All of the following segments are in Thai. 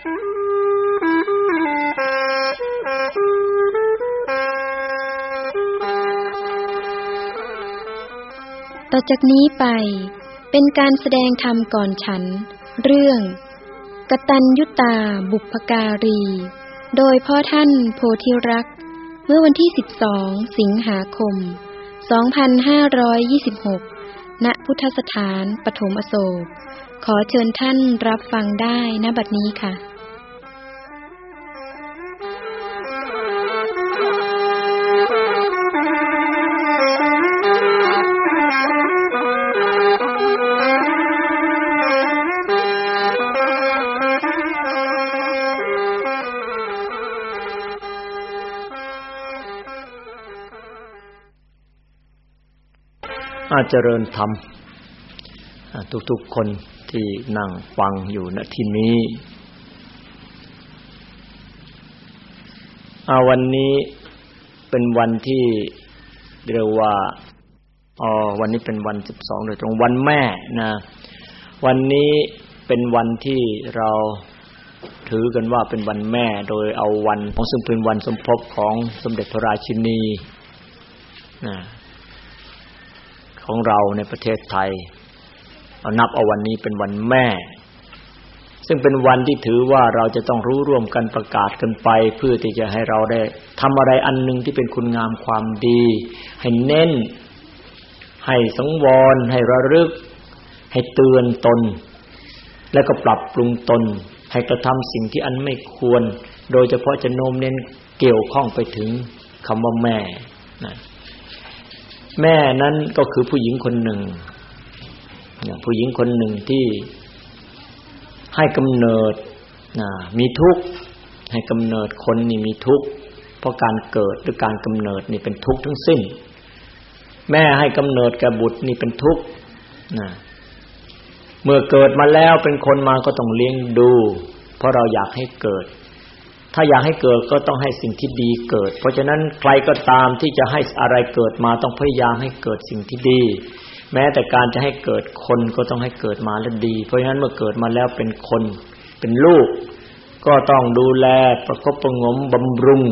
ต่อจากนี้ไปเป็นการแสดงธรรมก่อนฉัน เรื่อง กตัญยุตาบุพการี โดยพ่อท่านโพธิรักษ์เมื่อวันที่ 12 สิงหาคม 2526 ณ พุทธสถานปฐมอโศก ขอเชิญท่านรับฟังได้ณบัดนี้ค่ะ อาเจริญธรรม ทุกๆคนที่นั่งฟังอยู่ณที่นี้อาวันนี้เป็นวันที่เรียกว่าอ๋อวันนี้เป็นวันสิบสองโดยตรงวันแม่นะวันนี้เป็นวันที่เราถือกันว่าเป็นวันแม่โดยเอาวันของซึ่งเป็นวันสมภพของสมเด็จพระราชินีนะ ของเราในประเทศไทยเอานับเอาวันนี้เป็นวันแม่ ซึ่งเป็นวันที่ถือว่าเราจะต้องรู้ร่วมกันประกาศกันไป เพื่อที่จะให้เราได้ทำอะไรอันหนึ่งที่เป็นคุณงามความดี ให้เน้น ให้สังวร ให้ระลึก ให้เตือนตน แล้วก็ปรับปรุงตน ให้กระทำสิ่งที่อันไม่ควร โดยเฉพาะจะโน้มเน้นเกี่ยวข้องไปถึงคำว่าแม่นะ แม่นั้นก็คือผู้หญิงคนหนึ่งผู้หญิงคนหนึ่งที่ให้กำเนิดมีทุกข์ให้กำเนิดคนนี่มีทุกข์เพราะการเกิดหรือการกำเนิดนี่เป็นทุกข์ทั้งสิ้น แม่ให้กำเนิดแก่บุตรนี่เป็นทุกข์เมื่อเกิดมาแล้วเป็นคนมาก็ต้องเลี้ยงดู เพราะเราอยากให้เกิด ถ้าอยากให้เกิดก็ต้องให้สิ่งที่ดีเกิด เพราะฉะนั้นใครก็ตามที่จะให้อะไรเกิดมาต้องพยายามให้เกิดสิ่งที่ดี แม้แต่การจะให้เกิดคนก็ต้องให้เกิดมาแล้วดี เพราะฉะนั้นเมื่อเกิดมาแล้วเป็นคน เป็นลูก ก็ต้องดูแลประคบประงมบำรุง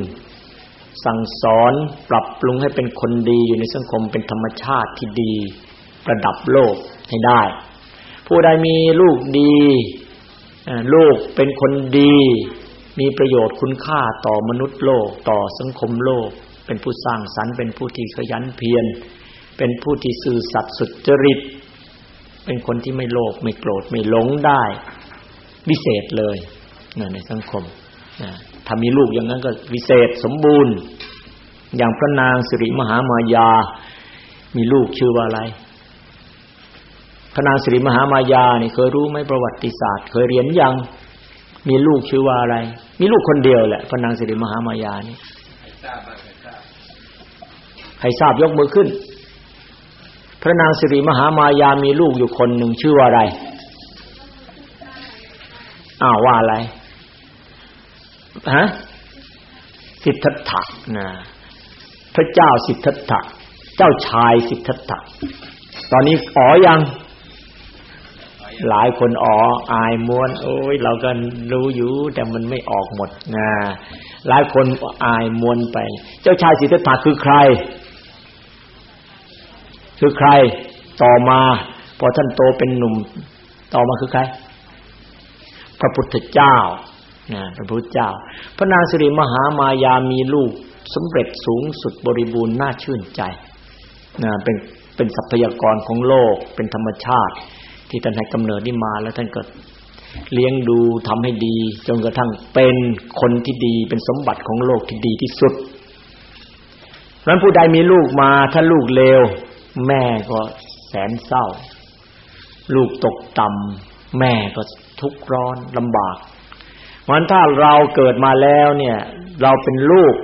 สั่งสอนปรับปรุงให้เป็นคนดีอยู่ในสังคมเป็นธรรมชาติที่ดีระดับโลกให้ได้ ผู้ใดมีลูกดีลูกเป็นคนดี มีประโยชน์คุณค่าต่อมนุษย์โลก ต่อสังคมโลก เป็นผู้สร้างสรรค์ เป็นผู้ที่ขยันเพียรเป็นผู้ที่ซื่อสัตย์สุจริต เป็นคนที่ไม่โลภไม่โกรธไม่หลงได้วิเศษเลยในสังคมถ้ามีลูกอย่างนั้นก็วิเศษสมบูรณ์ อย่างพระนางสิริมหามายา มีลูกชื่อว่าอะไรพระนางสิริมหามายานี่เคยรู้ไหมประวัติศาสตร์ เคยเรียนยัง มีลูกชื่อว่าอะไร มีลูกคนเดียวแหละพระนางสิริมหามายานี่ใครทราบยกมือขึ้น พระนางสิริมหามายามีลูกอยู่คนหนึ่งชื่อว่าอะไรอ้าวว่าอะไรฮะสิทธัตถะนะพระเจ้าสิทธัตถะเจ้าชายสิทธัตถะตอนนี้อ๋อยัง หลายคนอ๋ออายม้วน โอ้ยเราก็รู้อยู่แต่มันไม่ออกหมดนะหลายคนอายม้วนไป เจ้าชายสิทธัตถะคือใคร คือใคร ต่อมาพอท่านโตเป็นหนุ่ม ต่อมาคือใคร พระพุทธเจ้านะพระพุทธเจ้า พระนางสิริมหามายามีลูกสำเร็จสูงสุดบริบูรณ์น่าชื่นใจนะเป็นเป็นทรัพยากรของโลกเป็นธรรมชาติ ที่ท่านให้กำเนิดนี่มาแล้วท่านก็เลี้ยงดูทำให้ดี จนกระทั่งเป็นคนที่ดีเป็นสมบัติของโลกที่ดีที่สุดนั้นผู้ใดมีลูกมาถ้าลูกเลวแม่ก็แสนเศร้า ลูกตกต่ำแม่ก็ทุกข์ร้อนลำบากมันถ้าเราเกิดมาแล้วเนี่ย เราเป็นลูก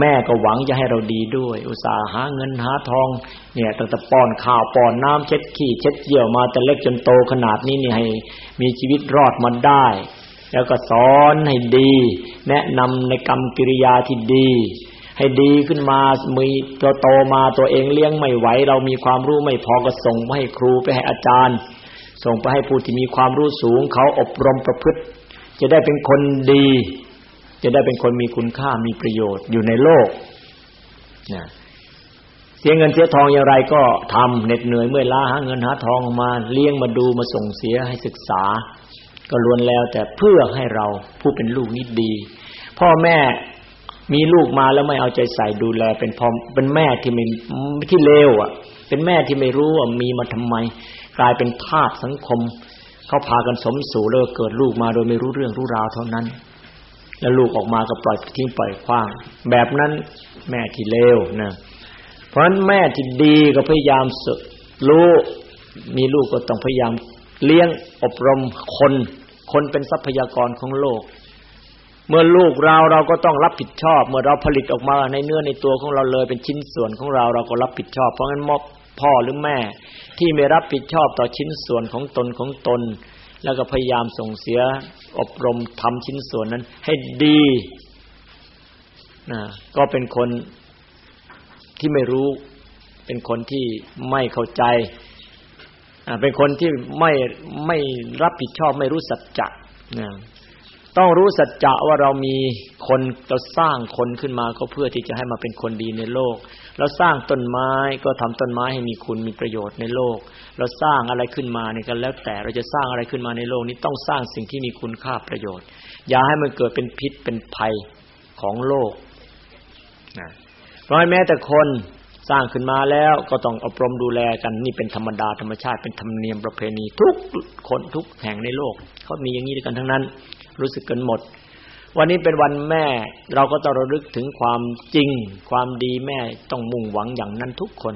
แม่ก็หวังจะให้เราดีด้วย อุตส่าห์หาเงินหาทอง เนี่ยตั้งแต่ป้อนข้าวป้อนน้ำเช็ดขี้เช็ดเยี่ยวมาแต่เล็กจนโตขนาดนี้นี่ให้มีชีวิตรอดมาได้ แล้วก็สอนให้ดี แนะนำในกรรมกิริยาที่ดี ให้ดีขึ้นมามีตัวโตมาตัวเองเลี้ยงไม่ไหว เรามีความรู้ไม่พอก็ส่งไปให้ครูไปให้อาจารย์ ส่งไปให้ผู้ที่มีความรู้สูงเขาอบรมประพฤติ จะได้เป็นคนดี จะได้เป็นคนมีคุณค่ามีประโยชน์อยู่ในโลกนะเสียเงินเสียทองอย่างไรก็ทำเหน็ดเหนื่อยเมื่อยล้าหาเงินหาทองมาเลี้ยงมาดูมาส่งเสียให้ศึกษา ก็ล้วนแล้วแต่เพื่อให้เราผู้เป็นลูกนี้ดี พ่อแม่มีลูกมาแล้วไม่เอาใจใส่ดูแล เป็นพ่อเป็นแม่ที่ไม่ที่เลวอะ เป็นแม่ที่ไม่รู้ว่ามีมาทำไม กลายเป็นทาสสังคม เขาพากันสมสู่แล้วเกิดลูกมาโดยไม่รู้เรื่องรู้ราวเท่านั้น แล้วลูกออกมาก็ปล่อยทิ้งปล่อยคว้าง แบบนั้นแม่ที่เลวนะเพราะฉะนั้นแม่ที่ดีก็พยายามสึกรู้มีลูกก็ต้องพยายามเลี้ยงอบรมคน คนเป็นทรัพยากรของโลก เมื่อลูกเราเราก็ต้องรับผิดชอบ เมื่อเราผลิตออกมาในเนื้อในตัวของเราเลยเป็นชิ้นส่วนของเราเราก็รับผิดชอบ เพราะงั้นมอบพ่อหรือแม่ที่ไม่รับผิดชอบต่อชิ้นส่วนของตนของตน แล้วก็พยายามส่งเสียอบรมทำชิ้นส่วนนั้น ให้ดีนะก็เป็นคนที่ไม่รู้ เป็นคนที่ไม่เข้าใจเป็นคนที่ไม่ไม่รับผิดชอบไม่รู้สัจจะ ต้องรู้สัจจะว่าเรามีคนเราสร้างคนขึ้นมาก็เพื่อที่จะให้มาเป็นคนดีในโลก เราสร้างต้นไม้ก็ทำต้นไม้ให้มีคุณมีประโยชน์ในโลก เราสร้างอะไรขึ้นมานี่ก็แล้วแต่เราจะสร้างอะไรขึ้นมาในโลกนี้ต้องสร้างสิ่งที่มีคุณค่าประโยชน์ อย่าให้มันเกิดเป็นพิษเป็นภัยของโลกนะเพราะแม้แต่คนสร้างขึ้นมาแล้วก็ต้องอบรมดูแลกันนี่เป็นธรรมดาธรรมชาติเป็นธรรมเนียมประเพณีทุกคนทุกแห่งในโลกเขามีอย่างนี้ด้วยกันทั้งนั้น รู้สึกกันหมด วันนี้เป็นวันแม่ เราก็ต้องระลึกถึงความจริง ความดีแม่ต้องมุ่งหวังอย่างนั้นทุกคน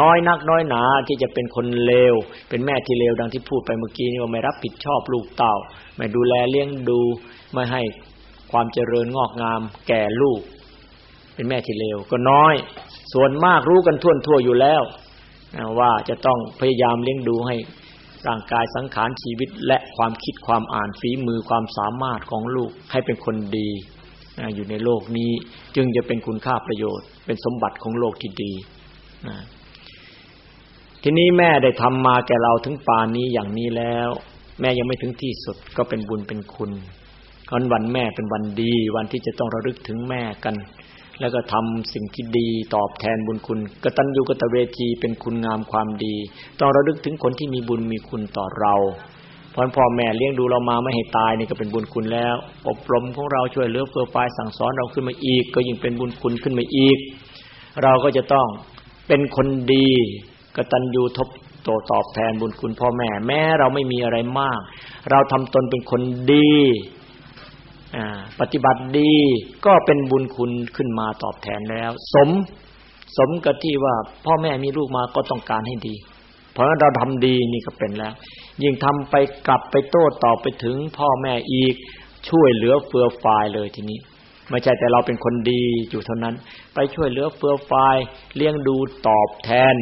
น้อยนักน้อยหนาที่จะเป็นคนเลว เป็นแม่ที่เลวดังที่พูดไปเมื่อกี้นี่ว่าไม่รับผิดชอบลูกเต่า ไม่ดูแลเลี้ยงดูไม่ให้ความเจริญงอกงามแก่ลูก เป็นแม่ที่เลวก็น้อย ส่วนมากรู้กันทั่วทั่วอยู่แล้วว่าจะต้องพยายามเลี้ยงดูให้ ร่างกายสังขารชีวิตและความคิดความอ่านฝีมือความสามารถของลูกให้เป็นคนดี อยู่ในโลกนี้จึงจะเป็นคุณค่าประโยชน์ เป็นสมบัติของโลกที่ดีทีนี้แม่ได้ทำมาแก่เราถึงป่านนี้อย่างนี้แล้ว แม่ยังไม่ถึงที่สุดก็เป็นบุญเป็นคุณวันวันแม่เป็นวันดี วันที่จะต้องระลึกถึงแม่กัน แล้วก็ทำสิ่งที่ดีตอบแทนบุญคุณกตัญญูกตเวทีเป็นคุณงามความดี ต้องระลึกถึงคนที่มีบุญมีคุณต่อเราพอพ่อแม่เลี้ยงดูเรามาไม่ให้ตายนี่ก็เป็นบุญคุณแล้ว อบรมของเราช่วยเหลือเพื่อฝ่ายสั่งสอนเราขึ้นมาอีก ก็ยิ่งเป็นบุญคุณขึ้นมาอีก เราก็จะต้องเป็นคนดีกตัญญูทบโตตอบแทนบุญคุณพ่อแม่แม้เราไม่มีอะไรมาก เราทำตนเป็นคนดี ปฏิบัติดีก็เป็นบุญคุณขึ้นมาตอบแทนแล้ว สม สมกับที่ว่าพ่อแม่มีลูกมาก็ต้องการให้ดี เพราะงั้นเราทำดีนี่ก็เป็นแล้ว ยิ่งทำไปกลับไปโต้ตอบไปถึงพ่อแม่อีกช่วยเหลือเฟือฟายเลยทีนี้ไม่ใช่แต่เราเป็นคนดีอยู่เท่านั้น ไปช่วยเหลือเฟือฟายเลี้ยงดูตอบแทน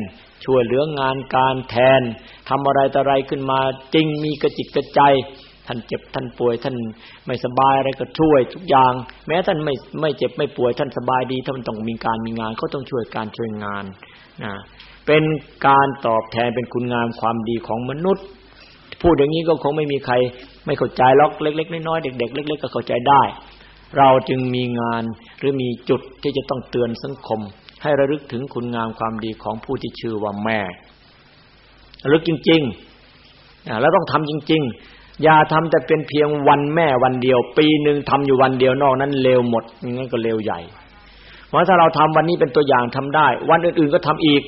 ช่วยเหลืองานการแทนทำอะไรต่ออะไรขึ้นมาจริงมีกระจิตกระใจ ท่านเจ็บท่านป่วยท่านไม่สบายอะไรก็ช่วย ทุกอย่าง แม้ท่านไม่ไม่เจ็บไม่ป่วยท่านสบายดีท่านต้องมีการมีงานเขาต้องช่วยการช่วยงานนะเป็นการตอบแทนเป็นคุณงามความดีของมนุษย์ พูดอย่างนี้ก็คงไม่มีใครไม่เข้าใจล็อกเล็ก ๆ น้อยๆเด็กๆเล็ก ๆ ก็เข้าใจได้ เราจึงมีงานหรือมีจุดที่จะต้องเตือนสังคม ให้ระลึกถึงคุณงามความดีของผู้ที่ชื่อว่าแม่ระลึกจริงๆแล้วต้องทำจริง ๆ อย่าทำแต่เป็นเพียงวันแม่วันเดียว ปีหนึ่งทำอยู่วันเดียวนอกนั้นเลวหมดงั้นก็เลวใหญ่เพราะถ้าเราทำวันนี้เป็นตัวอย่างทำได้ วันอื่นๆก็ทำอีก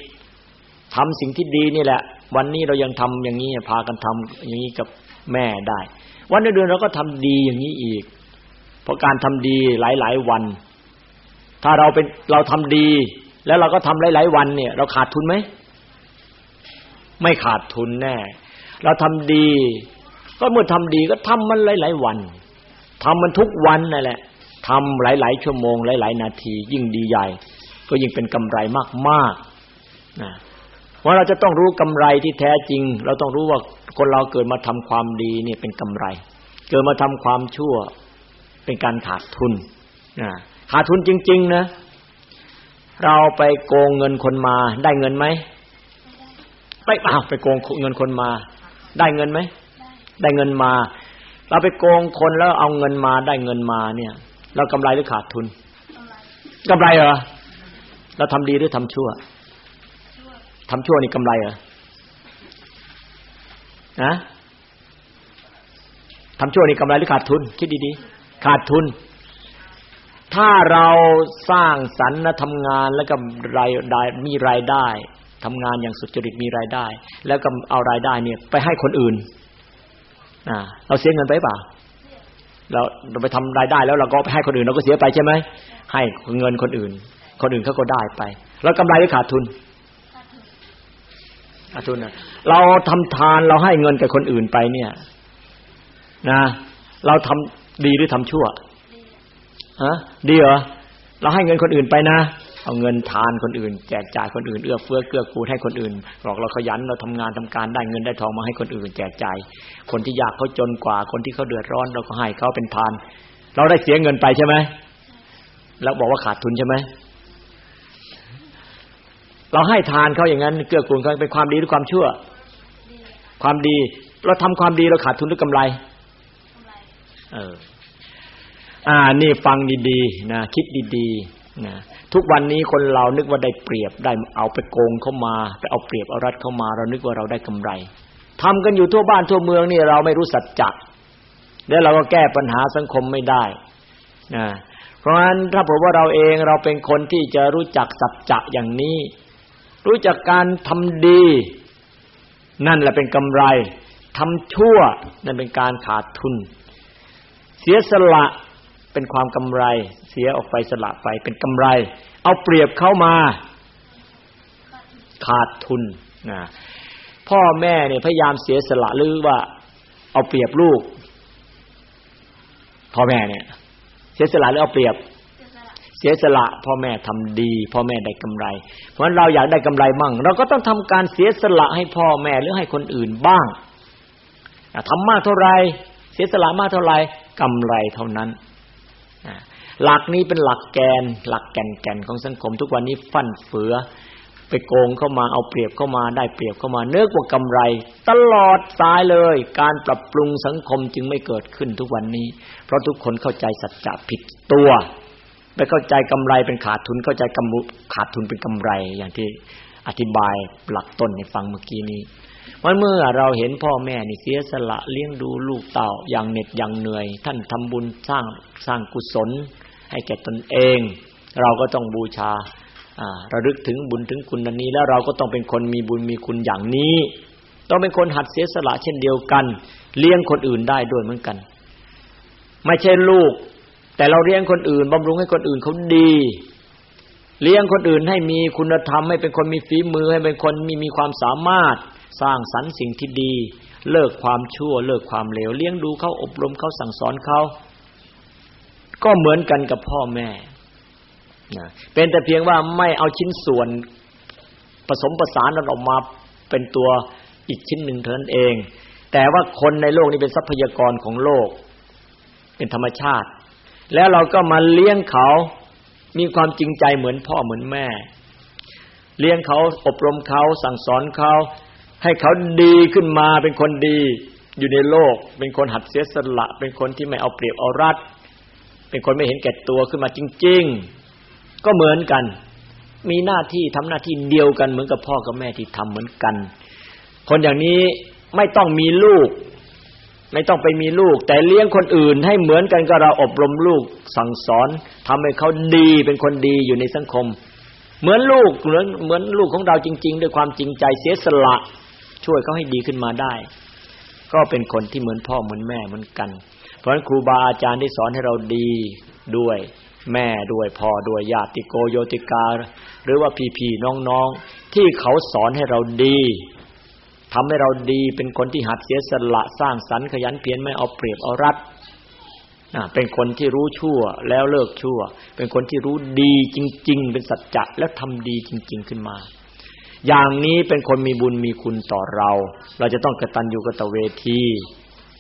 ทำสิ่งที่ดีนี่แหละ วันนี้เรายังทำอย่างนี้พากันทำอย่างนี้กับแม่ได้ วันอื่นๆเราก็ทำดีอย่างนี้อีก เพราะการทำดีหลาย ๆ วัน ถ้าเราเป็นเราทำดี แล้วเราก็ทำหลาย ๆ วันเนี่ย เราขาดทุนไหมไม่ขาดทุนแน่ เราทำดี ก็เมื่อทำดีก็ทำมันหลาย ๆ วันทำมันทุกวันนั่นแหละทำหลาย ๆ ชั่วโมง หลาย ๆ นาที ยิ่งดีใหญ่ ก็ยิ่งเป็นกำไรมากๆนะเพราะเราจะต้องรู้กำไรที่แท้จริง เราต้องรู้ว่าคนเราเกิดมาทำความดีนี่เป็นกำไร เกิดมาทำความชั่ว เป็นการขาดทุนนะขาดทุนจริง ๆ นะ เราไปโกงเงินคนมา ได้เงินไหมไปอ้าไปโกงเงินคนมา ได้เงินไหม ได้เงินมา เราไปโกงคนแล้วเอาเงินมาได้เงินมาเนี่ย เรากำไรหรือขาดทุนกำไรเหรอเราทำดีหรือทำชั่วทำชั่วนี่กำไรเหรอนะทำชั่วนี่กำไรหรือขาดทุน คิดดีๆ ขาดทุน ถ้าเราสร้างสรรค์และทำงานแล้วก็รายได้มีรายได้ทำงานอย่างสุจริตมีรายได้ แล้วก็เอารายได้เนี่ย ไปให้คนอื่น อ่า เราเสียเงินไปเปล่าเราเราไปทำรายได้แล้วเราก็ไปให้คนอื่นเราก็เสียไปใช่ไหมให้เงินคนอื่น คนอื่นเขาก็ได้ไป แล้วกำไรหรือขาดทุนขาดทุนนะเราทำทานเราให้เงินกับคนอื่นไปเนี่ย นะ เราทำดีหรือทำชั่วฮะดีเหรอเราให้เงินคนอื่นไปนะ เอาเงินทานคนอื่น แจกจ่ายคนอื่นเอื้อเฟื้อเกื้อกูลให้คนอื่นบอกเราขยันเราทำงานทำการได้เงินได้ทองมาให้คนอื่น แจกจ่ายคนที่ยากเขาจนกว่าคนที่เขาเดือดร้อน เราก็ให้เขาเป็นทาน เราได้เสียเงินไปใช่ไหมแล้วบอกว่าขาดทุนใช่ไหมเราให้ทานเขาอย่างนั้นเกื้อกูลเขาเป็นความดีหรือความชั่ว ความดี เราทำความดีเราขาดทุนหรือกำไรเอออ่านี่ฟังดีๆนะคิดดีๆนะ ทุกวันนี้คนเรานึกว่าได้เปรียบได้เอาไปโกงเข้ามาไปเอาเปรียบเอารัดเข้ามา เรานึกว่าเราได้กำไรทำกันอยู่ทั่วบ้านทั่วเมืองนี่เราไม่รู้สัจจะแล้วเราก็แก้ปัญหาสังคมไม่ได้นะเพราะฉะนั้นถ้าผมว่าเราเองเราเป็นคนที่จะรู้จักสัจจะอย่างนี้ รู้จักการทำดี นั่นแหละเป็นกำไรทำชั่วนั่นเป็นการขาดทุน เสียสละ เป็นความกำไร เสียออกไปสละไป เป็นกำไร เอาเปรียบเข้ามา ขาดทุนนะพ่อแม่เนี่ยพยายามเสียสละหรือว่า เอาเปรียบลูก พ่อแม่เนี่ย เสียสละหรือเอาเปรียบ เสียสละพ่อแม่ทำดี พ่อแม่ได้กำไร เพราะฉะนั้นเราอยากได้กำไรมั่ง เราก็ต้องทำการเสียสละให้พ่อแม่หรือให้คนอื่นบ้างทำมากเท่าไรเสียสละมากเท่าไรกำไรเท่านั้น หลักนี้เป็นหลักแกน หลักแก่นแก่นของสังคม ทุกวันนี้ฟั่นเฟือ ไปโกงเข้ามาเอาเปรียบเข้ามาได้เปรียบเข้ามาเนื้อกว่ากำไร ตลอดสายเลย การปรับปรุงสังคมจึงไม่เกิดขึ้นทุกวันนี้ เพราะทุกคนเข้าใจสัจจะผิดตัวไปเข้าใจกำไรเป็นขาดทุนเข้าใจกำขาดทุนเป็นกำไรอย่างที่อธิบายหลักต้นในฟังเมื่อกี้นี้ วันเมื่อเราเห็นพ่อแม่นี่เสียสละเลี้ยงดูลูกเต่าอย่างเหน็ดอย่างเหนื่อย ท่านทำบุญสร้างสร้างกุศล ให้แก่ตนเอง เราก็ต้องบูชาระลึกถึงบุญถึงคุณนันนี้ แล้วเราก็ต้องเป็นคนมีบุญมีคุณอย่างนี้ ต้องเป็นคนหัดเสียสละเช่นเดียวกัน เลี้ยงคนอื่นได้ด้วยเหมือนกัน ไม่ใช่ลูก แต่เราเลี้ยงคนอื่นบำรุงให้คนอื่นเขาดีเลี้ยงคนอื่นให้มีคุณธรรมให้เป็นคนมีฝีมือให้เป็นคนมีมีความสามารถ สร้างสรรค์สิ่งที่ดี เลิกความชั่ว เลิกความเลวเลี้ยงดูเขาอบรมเขาสั่งสอนเขาก็เหมือนกันกับพ่อแม่นะเป็นแต่เพียงว่าไม่เอาชิ้นส่วนผสมประสานกันออกมาเป็นตัวอีกชิ้นหนึ่งเท่านั้นเอง แต่ว่าคนในโลกนี้เป็นทรัพยากรของโลก เป็นธรรมชาติ แล้วเราก็มาเลี้ยงเขา มีความจริงใจเหมือนพ่อเหมือนแม่ เลี้ยงเขาอบรมเขาสั่งสอนเขา ให้เขาดีขึ้นมาเป็นคนดี อยู่ในโลก เป็นคนหัดเสียสละ เป็นคนที่ไม่เอาเปรียบเอารัดเป็นคนไม่เห็นแก่ตัวขึ้นมาจริง ๆ ก็เหมือนกัน มีหน้าที่ทำหน้าที่เดียวกันเหมือนกับพ่อกับแม่ที่ทำเหมือนกัน คนอย่างนี้ไม่ต้องมีลูก ไม่ต้องไปมีลูก แต่เลี้ยงคนอื่นให้เหมือนกันก็เราอบรมลูกสั่งสอนทำให้เขาดีเป็นคนดีอยู่ในสังคม เหมือนลูกเหมือนเหมือนลูกของเราจริง ๆ ด้วยความจริงใจเสียสละ ช่วยเขาให้ดีขึ้นมาได้ ก็เป็นคนที่เหมือนพ่อเหมือนแม่เหมือนกัน เพราะฉะนั้นครูบาอาจารย์ที่สอนให้เราดีด้วยแม่ด้วยพ่อด้วยญาติโกโยติกา หรือว่าพี่ๆน้องๆ ที่เขาสอนให้เราดีทำให้เราดีเป็นคนที่หัดเสียสละสร้างสรรค์ขยันเพียรไม่เอาเปรียบเอารัดเป็นคนที่รู้ชั่วแล้วเลิกชั่ว เป็นคนที่รู้ดีจริง ๆ เป็นสัจจะแล้วทำดีจริง ๆ ขึ้นมา อย่างนี้เป็นคนมีบุญมีคุณต่อเรา เราจะต้องกตัญญูกตเวที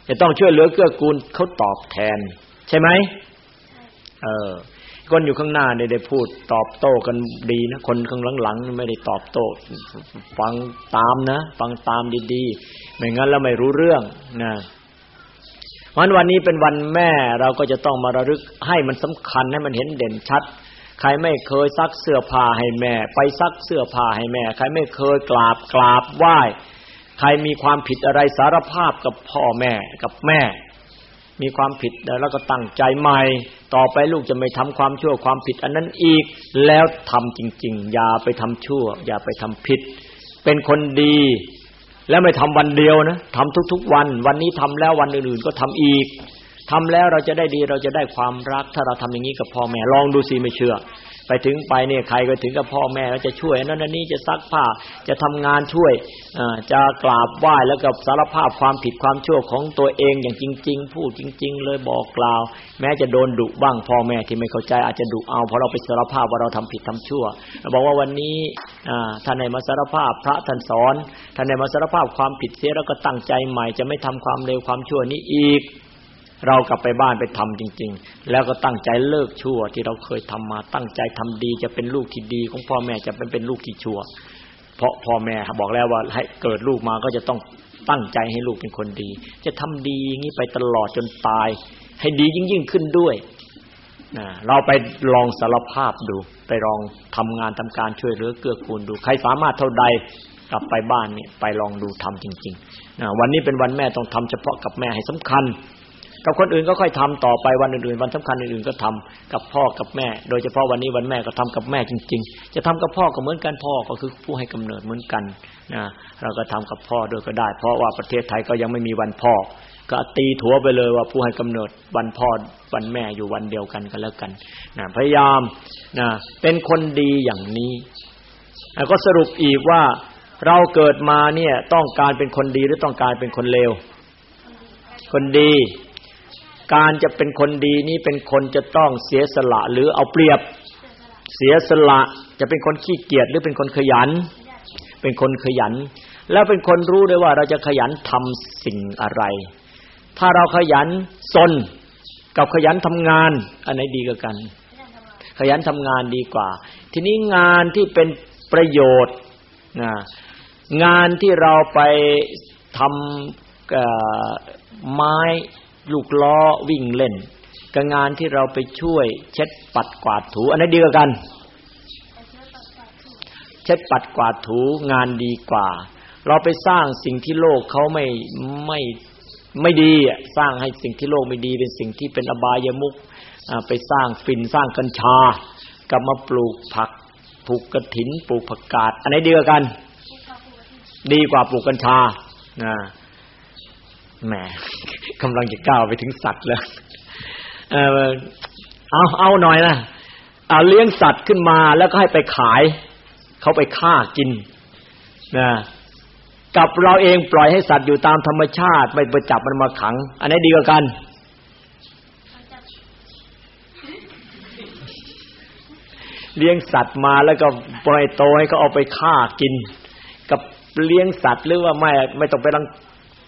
จะต้องช่วยเหลือเกื้อกูลเขาตอบแทน ใช่ไหมเออคนอยู่ข้างหน้าเนี่ยได้พูดตอบโต้กันดีนะคนข้างหลังๆไม่ได้ตอบโต้ฟังตามนะ ฟังตามดีๆไม่งั้นแล้วไม่รู้เรื่องนะวันวันนี้เป็นวันแม่เราก็จะต้องมาระลึกให้มันสำคัญให้มันเห็นเด่นชัด ใครไม่เคยซักเสื้อผ้าให้แม่ ไปซักเสื้อผ้าให้แม่ ใครไม่เคยกราบกราบไหว้ใครมีความผิดอะไรสารภาพกับพ่อแม่กับแม่ มีความผิดแล้วก็ตั้งใจใหม่ ต่อไปลูกจะไม่ทำความชั่วความผิดอันนั้นอีก แล้วทำจริง ๆ อย่าไปทำชั่ว อย่าไปทำผิด เป็นคนดี แล้วไม่ทำวันเดียวนะทำทุกๆวัน วันนี้ทำแล้ววันอื่นๆก็ทำอีก ทำแล้วเราจะได้ดีเราจะได้ความรัก ถ้าเราทำอย่างนี้กับพ่อแม่ลองดูสิไม่เชื่อ ไปถึงไปเนี่ยใครก็ถึงกับพ่อแม่ก็จะช่วยนั่นนี่จะซักผ้าจะทำงานช่วยจะกราบไหว้แล้วกับสารภาพความผิดความชั่วของตัวเองอย่างจริง ๆ พูดจริง ๆ เลยบอกกล่าว แม้จะโดนดุบ้างพ่อแม่ที่ไม่เข้าใจอาจจะดุเอาเพราะเราไปสารภาพว่าเราทำผิดทำชั่วบอกว่าวันนี้ท่านในมาสารภาพพระท่านสอนท่านในมาสารภาพความผิดเสียแล้วก็ตั้งใจใหม่จะไม่ทำความเลวความชั่วนี้อีก เรากลับไปบ้านไปทำจริง ๆ แล้วก็ตั้งใจเลิกชั่ว ที่เราเคยทำมาตั้งใจทำดีจะเป็นลูกที่ดีของพ่อแม่จะเป็นเป็นลูกที่ชั่ว เพราะพ่อแม่บอกแล้วว่าให้เกิดลูกมาก็จะต้องตั้งใจให้ลูกเป็นคนดี จะทำดีอย่างนี้ไปตลอดจนตาย ให้ดียิ่งยิ่งขึ้นด้วยเราไปลองสารภาพดู ไปลองทำงานทำการช่วยเหลือเกื้อกูลดู ใครสามารถเท่าใดกลับไปบ้านเนี่ยไปลองดูทำจริงๆวันนี้เป็นวันแม่ต้องทำเฉพาะกับแม่ให้สำคัญ กับคนอื่นก็ค่อยทำต่อไปวันอื่นๆวันสำคัญอื่นๆก็ทำกับพ่อกับแม่ โดยเฉพาะวันนี้วันแม่ก็ทำกับแม่จริง ๆ จะทำกับพ่อก็เหมือนกันพ่อก็คือผู้ให้กำเนิดเหมือนกันนะเราก็ทำกับพ่อด้วยก็ได้ เพราะว่าประเทศไทยก็ยังไม่มีวันพ่อ ก็ตีถัวไปเลยว่าผู้ให้กำเนิดวันพ่อวันแม่อยู่วันเดียวกันกันแล้วกันนะพยายามนะเป็นคนดีอย่างนี้ก็สรุปอีกว่าเราเกิดมาเนี่ยต้องการเป็นคนดีหรือต้องการเป็นคนเลว คนดี การจะเป็นคนดีนี้เป็นคนจะต้องเสียสละหรือเอาเปรียบ เสียสละจะเป็นคนขี้เกียจหรือเป็นคนขยัน เป็นคนขยัน แล้วเป็นคนรู้ด้วยว่าเราจะขยันทำสิ่งอะไร ถ้าเราขยันซนกับขยันทำงาน อันไหนดีกว่ากัน ขยันทำงานดีกว่า ทีนี้งานที่เป็นประโยชน์นะงานที่เราไปทำไม้ ลูกล้อวิ่งเล่นกับงานที่เราไปช่วย เช็ดปัดกวาดถูอันไหนดีกว่ากัน เช็ดปัดกวาดถูงานดีกว่า เราไปสร้างสิ่งที่โลกเขาไม่ไม่ไม่ดีสร้างให้สิ่งที่โลกไม่ดี เป็นสิ่งที่เป็นอบายมุกไปสร้างฟินสร้างกัญชากลับมาปลูกผักปลูกกระถิน ปลูกผักกาดอันไหนดีกว่ากัน ดีกว่าปลูกกัญชานะ แหมกำลังจะก้าวไปถึงสัตว์แล้วเออเอาเอาหน่อยนะเอาเลี้ยงสัตว์ขึ้นมาแล้วก็ให้ไปขาย เขาไปฆ่ากินนะกับเราเองปล่อยให้สัตว์อยู่ตามธรรมชาติ ไม่ไปจับมันมาขัง อันนี้ดีกว่ากันเลี้ยงสัตว์มาแล้วก็ปล่อยโตให้เขาเอาไปฆ่ากิน กับเลี้ยงสัตว์หรือว่าไม่ไม่ต้องไปรัง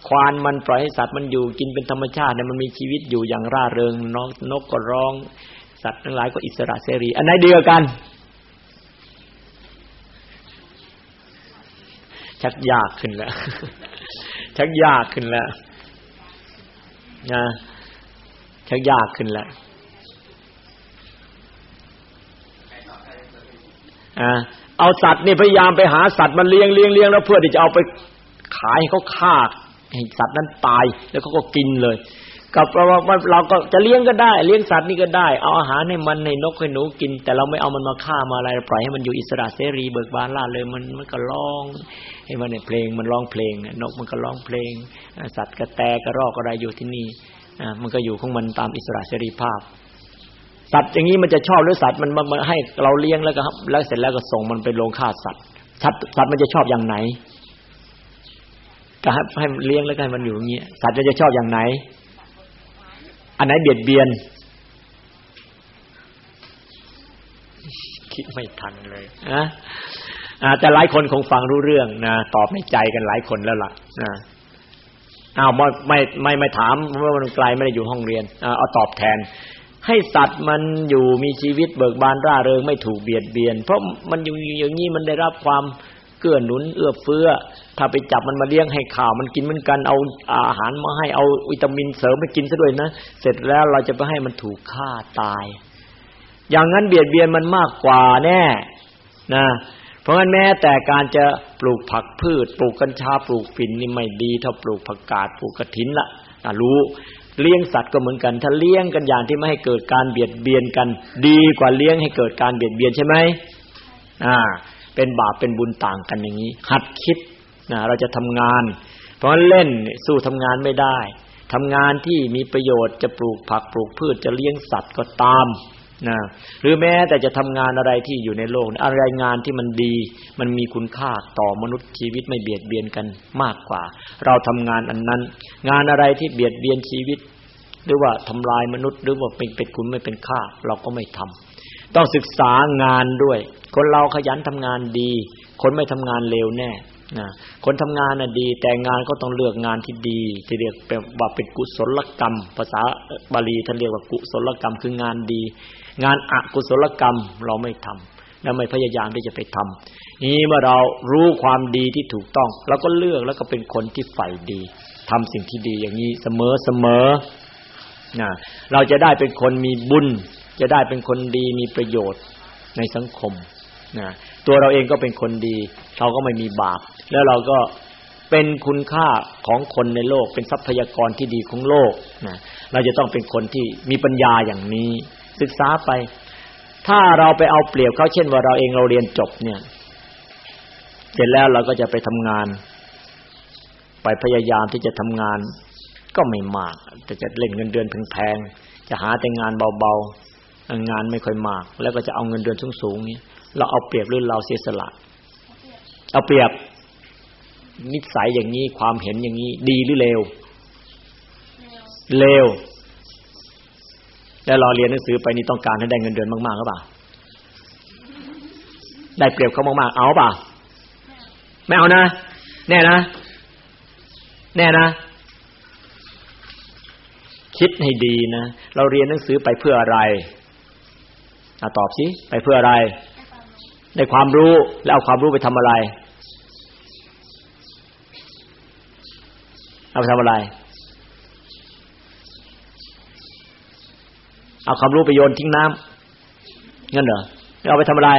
ควานมันปล่อยให้สัตว์มันอยู่กินเป็นธรรมชาติเนี่ยมันมีชีวิตอยู่อย่างร่าเริงนกนกก็ร้อง สัตว์ทั้งหลายก็อิสระเสรี อันไหนดีกว่ากัน ชักยากขึ้นแล้วชักยากขึ้นแล้วนะชักยากขึ้นแล้วอ่าเอาสัตว์นี่พยายามไปหาสัตว์มันเลี้ยงเลี้ยงเลี้ยงแล้วเพื่อที่จะเอาไปขายให้เขาฆ่า ให้สัตว์นั้นตาย แล้วเขาก็กินเลย กับเราเราก็จะเลี้ยงก็ได้ เลี้ยงสัตว์นี่ก็ได้ เอาอาหารให้มันให้นกให้หนูกิน แต่เราไม่เอามันมาฆ่ามาอะไรปล่อยให้มันอยู่อิสระเสรีเบิกบานล่าเลยมันมันก็ร้องให้มันในเพลงมันร้องเพลง นกมันก็ร้องเพลง สัตว์กระแตกระรอกอะไรอยู่ที่นี่อ่ามันก็อยู่ของมันตามอิสระเสรีภาพสัตว์อย่างนี้มันจะชอบหรือสัตว์มันมาให้เราเลี้ยงแล้วก็แล้วเสร็จแล้วก็ส่งมันไปลงฆ่าสัตว์สัตว์สัตว์มันจะชอบอย่างไหน ก็ให้เลี้ยงแล้วกันมันอยู่อย่างเงี้ยสัตว์จะชอบอย่างไหน อันไหนเบียดเบียน คิดไม่ทันเลยนะแต่หลายคนคงฟังรู้เรื่องนะตอบในใจกันหลายคนแล้วล่ะนะอ้าวไม่ไม่ไม่ไม่ถามเมื่อมันไกลไม่ได้อยู่ห้องเรียนเอาตอบแทน ให้สัตว์มันอยู่มีชีวิตเบิกบานร่าเริงไม่ถูกเบียดเบียน เพราะมันอยู่อย่างนี้มันได้รับความ เกื้อหนุน เอื้อเฟื้อ ถ้าไปจับมันมาเลี้ยงให้ข่าวมันกินเหมือนกันเอาอาหารมาให้เอาวิตามินเสริมไปกินซะด้วยนะ เสร็จแล้วเราจะไปให้มันถูกฆ่าตาย อย่างนั้นเบียดเบียนมันมากกว่าแน่นะเพราะงั้นแม้แต่การจะปลูกผักพืช ปลูกกัญชาปลูกฝิ่นนี่ไม่ดีเท่าปลูกผักกาดปลูกกระถินล่ะรู้เลี้ยงสัตว์ก็เหมือนกัน ถ้าเลี้ยงกันอย่างที่ไม่ให้เกิดการเบียดเบียนกัน ดีกว่าเลี้ยงให้เกิดการเบียดเบียนใช่ไหมอ่า เป็นบาปเป็นบุญต่างกันอย่างนี้ หัดคิดนะเราจะทำงาน เพราะเล่นสู้ทำงานไม่ได้ทำงานที่มีประโยชน์จะปลูกผักปลูกพืชจะเลี้ยงสัตว์ก็ตามนะหรือแม้แต่จะทำงานอะไรที่อยู่ในโลกอะไรงานที่มันดี มันมีคุณค่าต่อมนุษย์ชีวิตไม่เบียดเบียนกันมากกว่า เราทำงานอันนั้น งานอะไรที่เบียดเบียนชีวิต หรือว่าทำลายมนุษย์หรือว่าเป็นเป็นคุณไม่เป็นค่า เราก็ไม่ทำ ต้องศึกษางานด้วย คนเราขยันทำงานดี คนไม่ทำงานเลวแน่นะคนทำงานน่ะดี แต่งานก็ต้องเลือกงานที่ดีที่เรียกว่าเป็นกุศลกรรม ภาษาบาลีท่านเรียกว่ากุศลกรรมคืองานดี งานอกุศลกรรมเราไม่ทำและไม่พยายามที่จะไปทำนี้เมื่อเรารู้ความดีที่ถูกต้องเราก็เลือกแล้วก็เป็นคนที่ใฝ่ดีทำสิ่งที่ดีอย่างนี้เสมอเสมอนะเราจะได้เป็นคนมีบุญ จะได้เป็นคนดีมีประโยชน์ในสังคมนะตัวเราเองก็เป็นคนดี เราก็ไม่มีบาป แล้วเราก็เป็นคุณค่าของคนในโลก เป็นทรัพยากรที่ดีของโลกนะเราจะต้องเป็นคนที่มีปัญญาอย่างนี้ ศึกษาไป ถ้าเราไปเอาเปรียบเขาเช่นว่าเราเองเราเรียนจบเนี่ย เสร็จแล้วเราก็จะไปทำงาน ไปพยายามที่จะทำงาน ก็ไม่มากแต่จะเล่นเงินเดือนแพงๆจะหาแต่งานเบาๆ งานไม่ค่อยมาก แล้วก็จะเอาเงินเดือนสูงๆนี้เราเอาเปรียบหรือเราเสียสละ เอาเปรียบนิสัยอย่างนี้ความเห็นอย่างนี้ ดีหรือเลวเลวแล้วเราเรียนหนังสือไปนี่ต้องการให้ได้เงินเดือนมากๆหรือเปล่าได้เปรียบเขามากๆเอาเปล่าไม่เอานะแน่นะ แน่นะ คิดให้ดีนะ เราเรียนหนังสือไปเพื่ออะไร อตอบสิไปเพื่ออะไร ได้ความรู้แล้วเอาความรู้ไปทำอะไร เอาไปทำอะไร เอาความรู้ไปโยนทิ้งน้ำงั้นเหรอเอาไปทำอะไร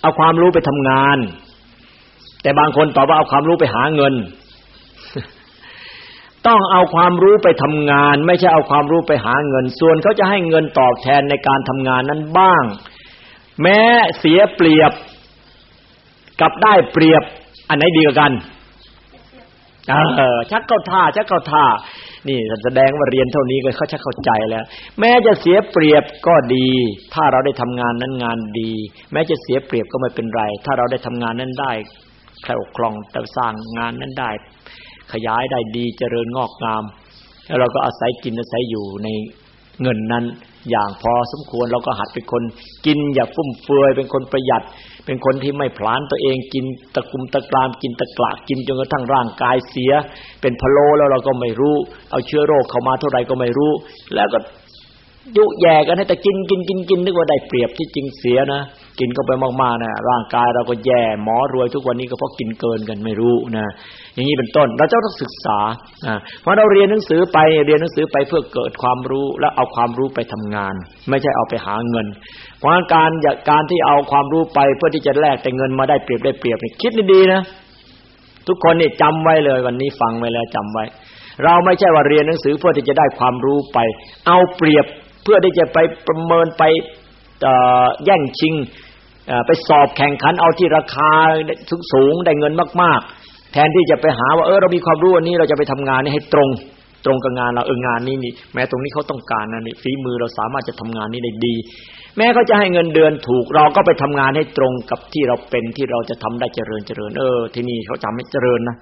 เอาความรู้ไปทำงาน แต่บางคนตอบว่าเอาความรู้ไปหาเงิน ต้องเอาความรู้ไปทำงาน ไม่ใช่เอาความรู้ไปหาเงิน ส่วนเขาจะให้เงินตอบแทนในการทำงานนั้นบ้าง แม้เสียเปรียบกับได้เปรียบอันไหนดีกว่ากันเออชักเข้าท่าชักเข้าท่า นี่แสดงว่าเรียนเท่านี้ก็เขาชักเข้าใจแล้ว แม้จะเสียเปรียบก็ดี ถ้าเราได้ทำงานนั้นงานดี แม้จะเสียเปรียบก็ไม่เป็นไร ถ้าเราได้ทำงานนั้นได้แคล่วคล่องแต่สร้างงานนั้นได้ ขยายได้ดีเจริญงอกงาม แล้วเราก็อาศัยกินอาศัยอยู่ในเงินนั้นอย่างพอสมควรเราก็หัดเป็นคนกินอย่าฟุ่มเฟือยเป็นคนประหยัด เป็นคนที่ไม่พลานตัวเองกินตะกุมตะกรามกินตะกละกินจนกระทั่งร่างกายเสีย เป็นพะโลแล้วเราก็ไม่รู้เอาเชื้อโรคเข้ามาเท่าไหร่ก็ไม่รู้ แล้วก็ยุแย่กันให้แต่กินกินกินกินนึกว่าได้เปรียบที่จริงเสียนะ กินเข้าไปมากๆนะร่างกายเราก็แย่หมอรวยทุกวันนี้ก็เพราะกินเกินกันไม่รู้นะอย่างนี้เป็นต้น เราจะต้องศึกษาเพราะเราเรียนหนังสือไปเรียนหนังสือไปเพื่อเกิดความรู้แล้วเอาความรู้ไปทำงาน ไม่ใช่เอาไปหาเงิน เพราะการการที่เอาความรู้ไปเพื่อที่จะแลกแต่เงินมาได้เปรียบได้เปรียบนี่คิดดีๆนะทุกคนนี่จำไว้เลยวันนี้ฟังไว้แล้วจำไว้ เราไม่ใช่ว่าเรียนหนังสือเพื่อที่จะได้ความรู้ไป เอาเปรียบเพื่อที่จะไปประเมินไป แย่งชิงไปสอบแข่งขันเอาที่ราคาสูงได้เงินมาก ๆ แทนที่จะไปหาว่าเออเรามีความรู้วันนี้เราจะไปทำงานนี้ให้ตรงตรงกับงานเราเอองานนี้นี่แม้ตรงนี้เขาต้องการนะนี่ฝีมือเราสามารถจะทำงานนี้ได้ดี แม้เขาจะให้เงินเดือนถูกเราก็ไปทำงานให้ตรงกับที่เราเป็นที่เราจะทำได้เจริญเจริญ เออ ที่นี่เขาจำให้เจริญนะ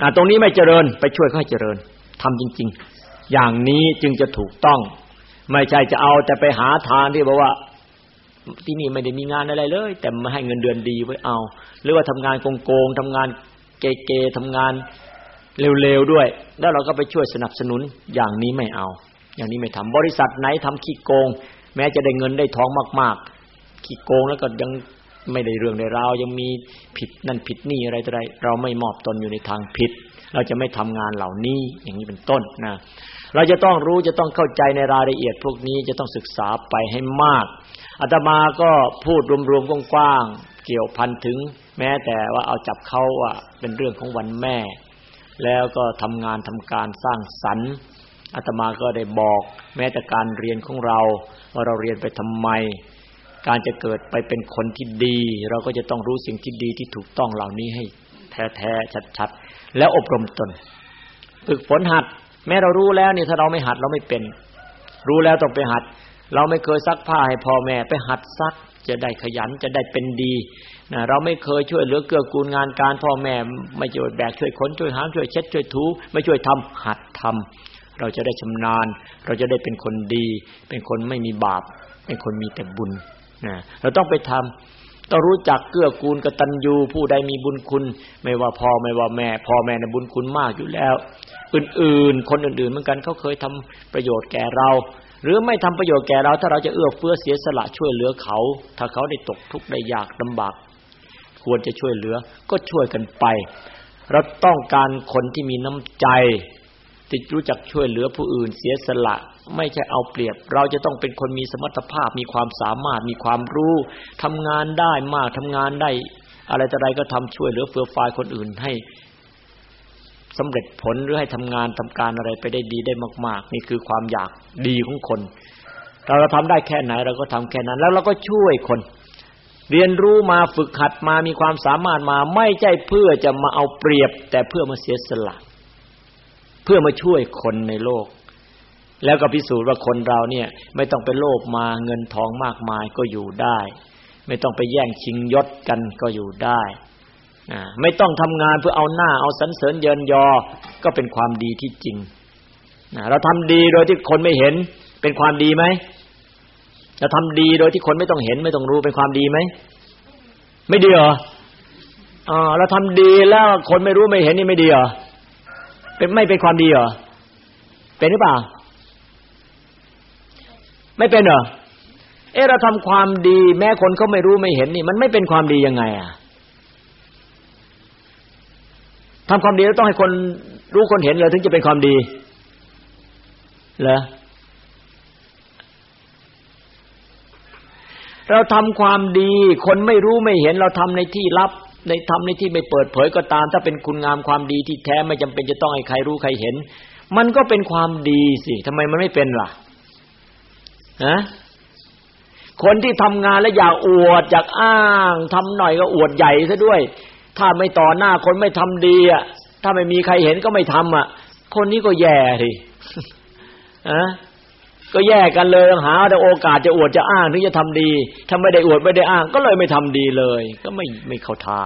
อ่าตรงนี้ไม่เจริญไปช่วยเขาให้เจริญทำจริง ๆ อย่างนี้จึงจะถูกต้อง ไม่ใช่จะเอาแต่ไปหาทางที่บอกว่า ที่นี่ไม่ได้มีงานอะไรเลย แต่มาให้เงินเดือนดีไว้เอา หรือว่าทำงานโกงๆทำงานเกๆทำงานเร็วๆด้วย แล้วเราก็ไปช่วยสนับสนุนอย่างนี้ไม่เอา อย่างนี้ไม่ทำบริษัทไหนทำขี้โกง แม้จะได้เงินได้ทองมาก ๆ ขี้โกงแล้วก็ยังไม่ได้เรื่องในเราวยังมีผิดนั่นผิดนี่อะไรต่ออะไรเราไม่มอบตนอยู่ในทางผิด เราจะไม่ทำงานเหล่านี้อย่างนี้เป็นต้นนะ เราจะต้องรู้จะต้องเข้าใจในรายละเอียดพวกนี้จะต้องศึกษาไปให้มากอาตมาก็พูดรวมๆกว้างๆเกี่ยวพันถึง แม้แต่ว่าเอาจับเขาว่าเป็นเรื่องของวันแม่ แล้วก็ทำงานทำการสร้างสรรค์อาตมาก็ได้บอก แม้แต่การเรียนของเราว่าเราเรียนไปทำไม การจะเกิดไปเป็นคนที่ดี เราก็จะต้องรู้สิ่งที่ดีที่ถูกต้องเหล่านี้ให้แท้ๆชัดๆ แล้วอบรมตน ฝึกฝนหัด แม้เรารู้แล้วนี่ถ้าเราไม่หัดเราไม่เป็น รู้แล้วต้องไปหัด เราไม่เคยซักผ้าให้พ่อแม่ไปหัดซัก จะได้ขยันจะได้เป็นดีนะเราไม่เคยช่วยเหลือเกื้อกูลงานการพ่อแม่ ไม่ช่วยแบกช่วยขนช่วยหามช่วยเช็ดช่วยถูไม่ช่วยทำหัดทำเราจะได้ชำนาญ เราจะได้เป็นคนดี เป็นคนไม่มีบาป เป็นคนมีแต่บุญนะเราต้องไปทำต้องรู้จักเกื้อกูลกตัญญูผู้ใดมีบุญคุณ ไม่ว่าพ่อไม่ว่าแม่ พ่อแม่ในบุญคุณมากอยู่แล้ว อื่นๆ คนอื่นๆ เหมือนกันเขาเคยทำประโยชน์แก่เรา หรือไม่ทำประโยชน์แก่เรา ถ้าเราจะเอื้อเฟื้อเสียสละช่วยเหลือเขา ถ้าเขาได้ตกทุกข์ได้ยากลำบาก ควรจะช่วยเหลือ ก็ช่วยกันไป เราต้องการคนที่มีน้ำใจที่รู้จักช่วยเหลือผู้อื่นเสียสละ ไม่ใช่เอาเปรียบ เราจะต้องเป็นคนมีสมรรถภาพ มีความสามารถ มีความรู้ทำงานได้มากทำงานได้ อะไรแต่ไรก็ทำช่วยเหลือเฟื่อฟายคนอื่นให้ สำเร็จผลหรือให้ทำงานทำการอะไรไปได้ดีได้มาก ๆ นี่คือความอยากดีของคน เราเราทำได้แค่ไหนเราก็ทำแค่นั้น แล้วเราก็ช่วยคน เรียนรู้มาฝึกหัดมามีความสามารถมาไม่ใช่เพื่อจะมาเอาเปรียบ แต่เพื่อมาเสียสละ เพื่อมาช่วยคนในโลก แล้วก็พิสูจน์ว่าคนเราเนี่ย ไม่ต้องไปโลภมาเงินทองมากมายก็อยู่ได้ ไม่ต้องไปแย่งชิงยศกันก็อยู่ได้ ไม่ต้องทำงานเพื่อเอาหน้าเอาสรรเสริญเยินยอ ก็เป็นความดีที่จริงเราทำดีโดยที่คนไม่เห็น เป็นความดีไหมเราทำดีโดยที่คนไม่ต้องเห็น ไม่ต้องรู้เป็นความดีไหมไม่ดีเหรออ่าเราทำดีแล้วคนไม่รู้ไม่เห็นนี่ไม่ดีเหรอเป็นไม่เป็นความดีเหรอเป็นหรือเปล่า ไม่เป็นเหรอเออเราทำความดี แม้คนเขาไม่รู้ไม่เห็นนี่ มันไม่เป็นความดียังไง อะ ทำความดีแล้วต้องให้คนรู้คนเห็นเลยถึงจะเป็นความดีเหรอเราทำความดี คนไม่รู้ไม่เห็นเราทำในที่ลับ ในทำในที่ไม่เปิดเผยก็ตาม ถ้าเป็นคุณงามความดีที่แท้ไม่จำเป็นจะต้องให้ใครรู้ใครเห็น มันก็เป็นความดีสิทำไมมันไม่เป็นล่ะฮะคนที่ทำงานแล้วอยากอวดอยากอ้างทำหน่อยก็อวดใหญ่ซะด้วย ถ้าไม่ต่อหน้าคนไม่ทำดีอะถ้าไม่มีใครเห็นก็ไม่ทำอะ คนนี้ก็แย่สิอะก็แยกกันเลยหาแต่โอกาสจะอวดจะอ้างถึงจะทำดีถ้าไม่ได้อวดไม่ได้อ้าง ก็เลยไม่ทำดีเลย ก็ไม่ไม่เข้าท่า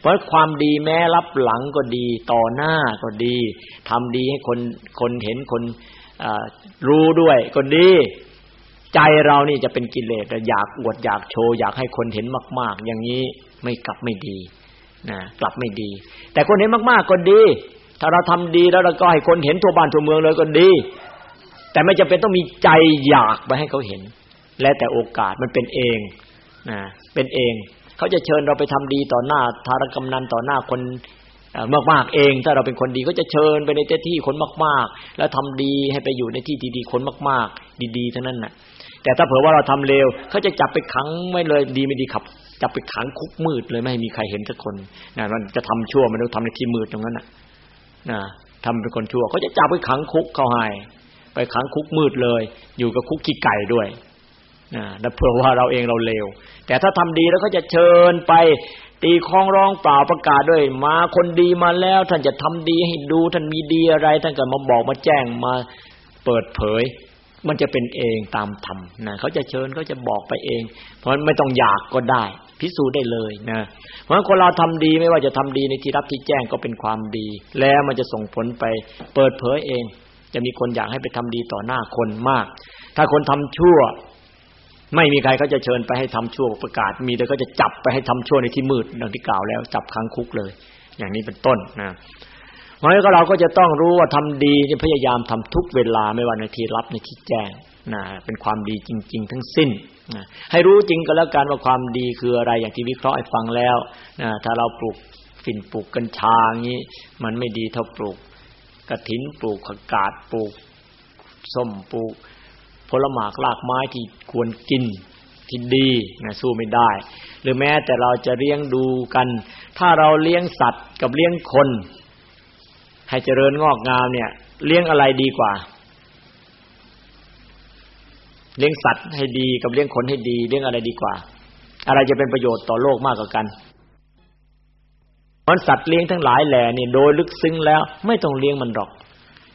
เพราะความดีแม้รับหลังก็ดี ต่อหน้าก็ดีทำดีให้คนคนเห็นคนรู้ด้วยก็ดี ใจเรานี่จะเป็นกิเลสอยากอวดอยากโชว์อยากให้คนเห็นมาก ๆ อย่างนี้ไม่กลับไม่ดี นะกลับไม่ดี แต่คนเห็นมากๆก็ดี ถ้าเราทำดีแล้วเราก็ให้คนเห็นทั่วบ้านทั่วเมืองเลยก็ดี แต่ไม่จำเป็นต้องมีใจอยากไปให้เขาเห็น และแต่โอกาสมันเป็นเองนะเป็นเอง เขาจะเชิญเราไปทำดีต่อหน้าทารกำนันต่อหน้าคนมากๆเอง ถ้าเราเป็นคนดีก็จะเชิญไปในที่คนมาก ๆ แล้วทำดีให้ไปอยู่ในที่ดีๆคนมาก ๆ ดีๆเทั้งนั้นน่ะ แต่ถ้าเผื่อว่าเราทำเลวเขาจะจับไปขังไม่เลยดีไม่ดีขับ จับไปขังคุกมืดเลยไม่ให้มีใครเห็นสักคนนะมันจะทำชั่วมันต้องทำในที่มืดตรงนั้นน่ะนะทำเป็นคนชั่วเขาจะจับไปขังคุกเขาให้ไปขังคุกมืดเลย อยู่กับคุกขี้ไก่ด้วยนะและเพื่อว่าเราเองเราเลว แต่ถ้าทำดีแล้วก็จะเชิญไปตีคองร้องเปล่าประกาศด้วย มาคนดีมาแล้ว ท่านจะทำดีให้ดู ท่านมีดีอะไร ท่านก็มาบอกมาแจ้งมาเปิดเผย มันจะเป็นเองตามธรรมนะเขาจะเชิญเขาจะบอกไปเอง เพราะไม่ต้องอยากก็ได้ พิสูจน์ได้เลยนะเพราะคนเราทำดีไม่ว่าจะทำดีในที่รับที่แจ้งก็เป็นความดี แล้วมันจะส่งผลไปเปิดเผยเอง จะมีคนอยากให้ไปทำดีต่อหน้าคนมาก ถ้าคนทำชั่ว ไม่มีใครเขาจะเชิญไปให้ทำชั่วประกาศ มีแต่ก็จะจับไปให้ทำชั่วในที่มืดดังที่กล่าวแล้วจับค้างคุกเลย อย่างนี้เป็นต้นนะเพราะฉะนั้นเราก็จะต้องรู้ว่าทำดีนี่พยายามทำทุกเวลาไม่ว่าในที่รับในที่แจ้งนะเป็นความดีจริง ๆ ทั้งสิ้นนะ ให้รู้จริงก็แล้วกันว่าความดีคืออะไรอย่างที่วิเคราะห์ให้ฟังแล้วนะถ้าเราปลูกฝิ่นปลูกกัญชาอย่างนี้ มันไม่ดีเท่าปลูกกระถินปลูกผักกาดปลูกส้มปลูกผลไม้รากไม้ที่ควรกินที่ดีนะสู้ไม่ได้ หรือแม้แต่เราจะเลี้ยงดูกัน ถ้าเราเลี้ยงสัตว์กับเลี้ยงคน ให้เจริญงอกงามเนี่ย เลี้ยงอะไรดีกว่า เลี้ยงสัตว์ให้ดีกับเลี้ยงคนให้ดีเลี้ยงอะไรดีกว่า อะไรจะเป็นประโยชน์ต่อโลกมากกว่ากันมันสัตว์เลี้ยงทั้งหลายแหล่นี่โดยลึกซึ้งแล้วไม่ต้องเลี้ยงมันหรอก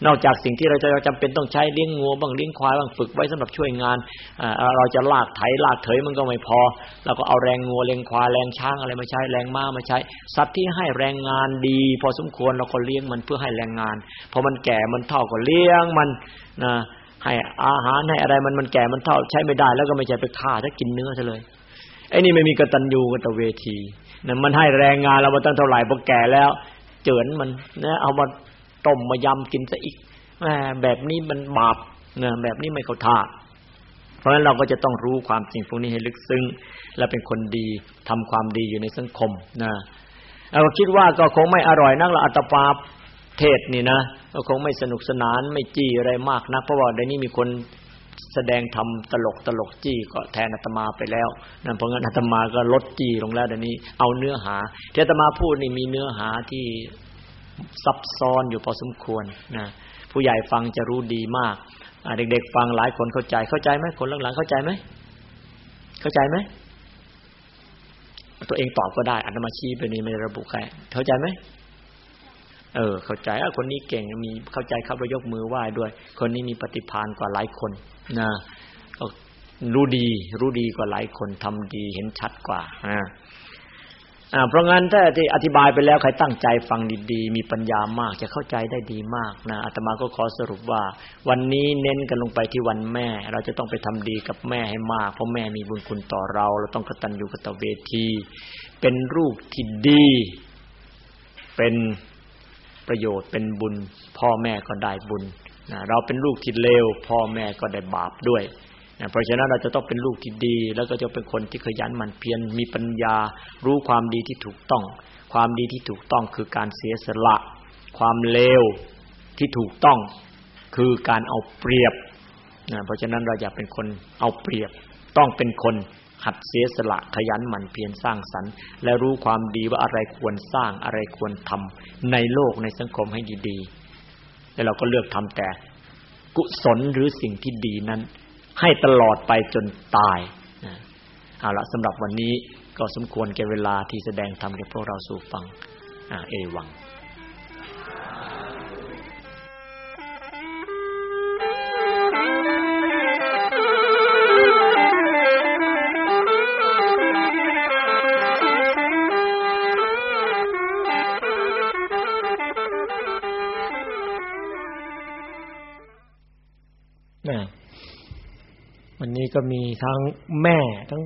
นอกจากสิ่งที่เราจะจำเป็นต้องใช้เลี้ยงงัวบ้างเลี้ยงควายบ้างฝึกไว้สำหรับช่วยงานเราจะลากไถลากเถยมันก็ไม่พอเราก็เอาแรงงัวแรงควายแรงช้างอะไรมาใช้แรงม้ามาใช้ สัตว์ที่ให้แรงงานดี พอสมควรเราก็เลี้ยงมันเพื่อให้แรงงานพอมันแก่มันเท่าก็เลี้ยงมันนะ ให้อาหารให้อะไรมันมันแก่มันเท่าใช้ไม่ได้ แล้วก็ไม่ใช่ไปฆ่าถ้ากินเนื้อซะเลยไอ้นี่ไม่มีกตัญญูกตเวทีนะมันให้แรงงานเรามาตั้งเท่าไหร่พอแก่แล้ว เจือนมันนะเอามาต้มมายำกินซะอีกแหมแบบนี้มันบาปนะแบบนี้ไม่เข้าท่าเพราะฉะนั้นเราก็จะต้องรู้ความจริงพวกนี้ให้ลึกซึ้ง และเป็นคนดีทำความดีอยู่ในสังคมนะเราคิดว่าก็คงไม่อร่อยนักละอัตปาเทศนี่นะ ก็คงไม่สนุกสนานไม่จี้อะไรมากนักเพราะว่าในนี้มีคนแสดงทำตลกตลกจี้ก็แทนอาตมาไปแล้วนั่นเพราะงั้นอาตมาก็ลดจี้ลงแล้วเดี๋ยวนี้เอาเนื้อหาที่อาตมาพูดนี่มีเนื้อหาที่ซับซ้อนอยู่พอสมควรนะผู้ใหญ่ฟังจะรู้ดีมากเด็กๆฟังหลายคนเข้าใจเข้าใจไหมคนหลังๆเข้าใจไหมเข้าใจไหมตัวเองตอบก็ได้อาตมาชี้ไปนี่ไม่ระบุใครเข้าใจไหม เออ เข้าใจอะคนนี้เก่งมีเข้าใจครับยกมือไหว้ด้วย คนนี้มีปฏิภาณกว่าหลายคนนะรู้ดี รู้ดีกว่าหลายคนทำดีเห็นชัดกว่าอ่าอ่าเพราะงั้นถ้าที่อธิบายไปแล้วใครตั้งใจฟังดีๆ มีปัญญามากจะเข้าใจได้ดีมากนะอาตมาก็ขอสรุปว่า วันนี้เน้นกันลงไปที่วันแม่ เราจะต้องไปทำดีกับแม่ให้มาก เพราะแม่มีบุญคุณต่อเรา เราต้องกตัญญูกตเวที เป็นรูปที่ดี เป็น ประโยชน์เป็นบุญ พ่อแม่ก็ได้บุญนะเราเป็นลูกที่เลวพ่อแม่ก็ได้บาปด้วยนะเพราะฉะนั้นเราจะต้องเป็นลูกที่ดี แล้วก็จะเป็นคนที่ขยันหมั่นเพียรมีปัญญา รู้ความดีที่ถูกต้อง ความดีที่ถูกต้องคือการเสียสละ ความเลวที่ถูกต้อง คือการเอาเปรียบนะเพราะฉะนั้นเราอย่าเป็นคนเอาเปรียบ ต้องเป็นคน หัดเสียสละขยันหมั่นเพียรสร้างสรรค์ และรู้ความดีว่าอะไรควรสร้างอะไรควรทำในโลกในสังคมให้ดีๆ แล้วเราก็เลือกทำแต่ กุศลหรือสิ่งที่ดีนั้น ให้ตลอดไปจนตายเอาละสำหรับวันนี้ก็สมควรแก่เวลาที่แสดงธรรมแก่พวกเราสู่ฟังเอวัง ก็มีทั้งแม่ทั้ง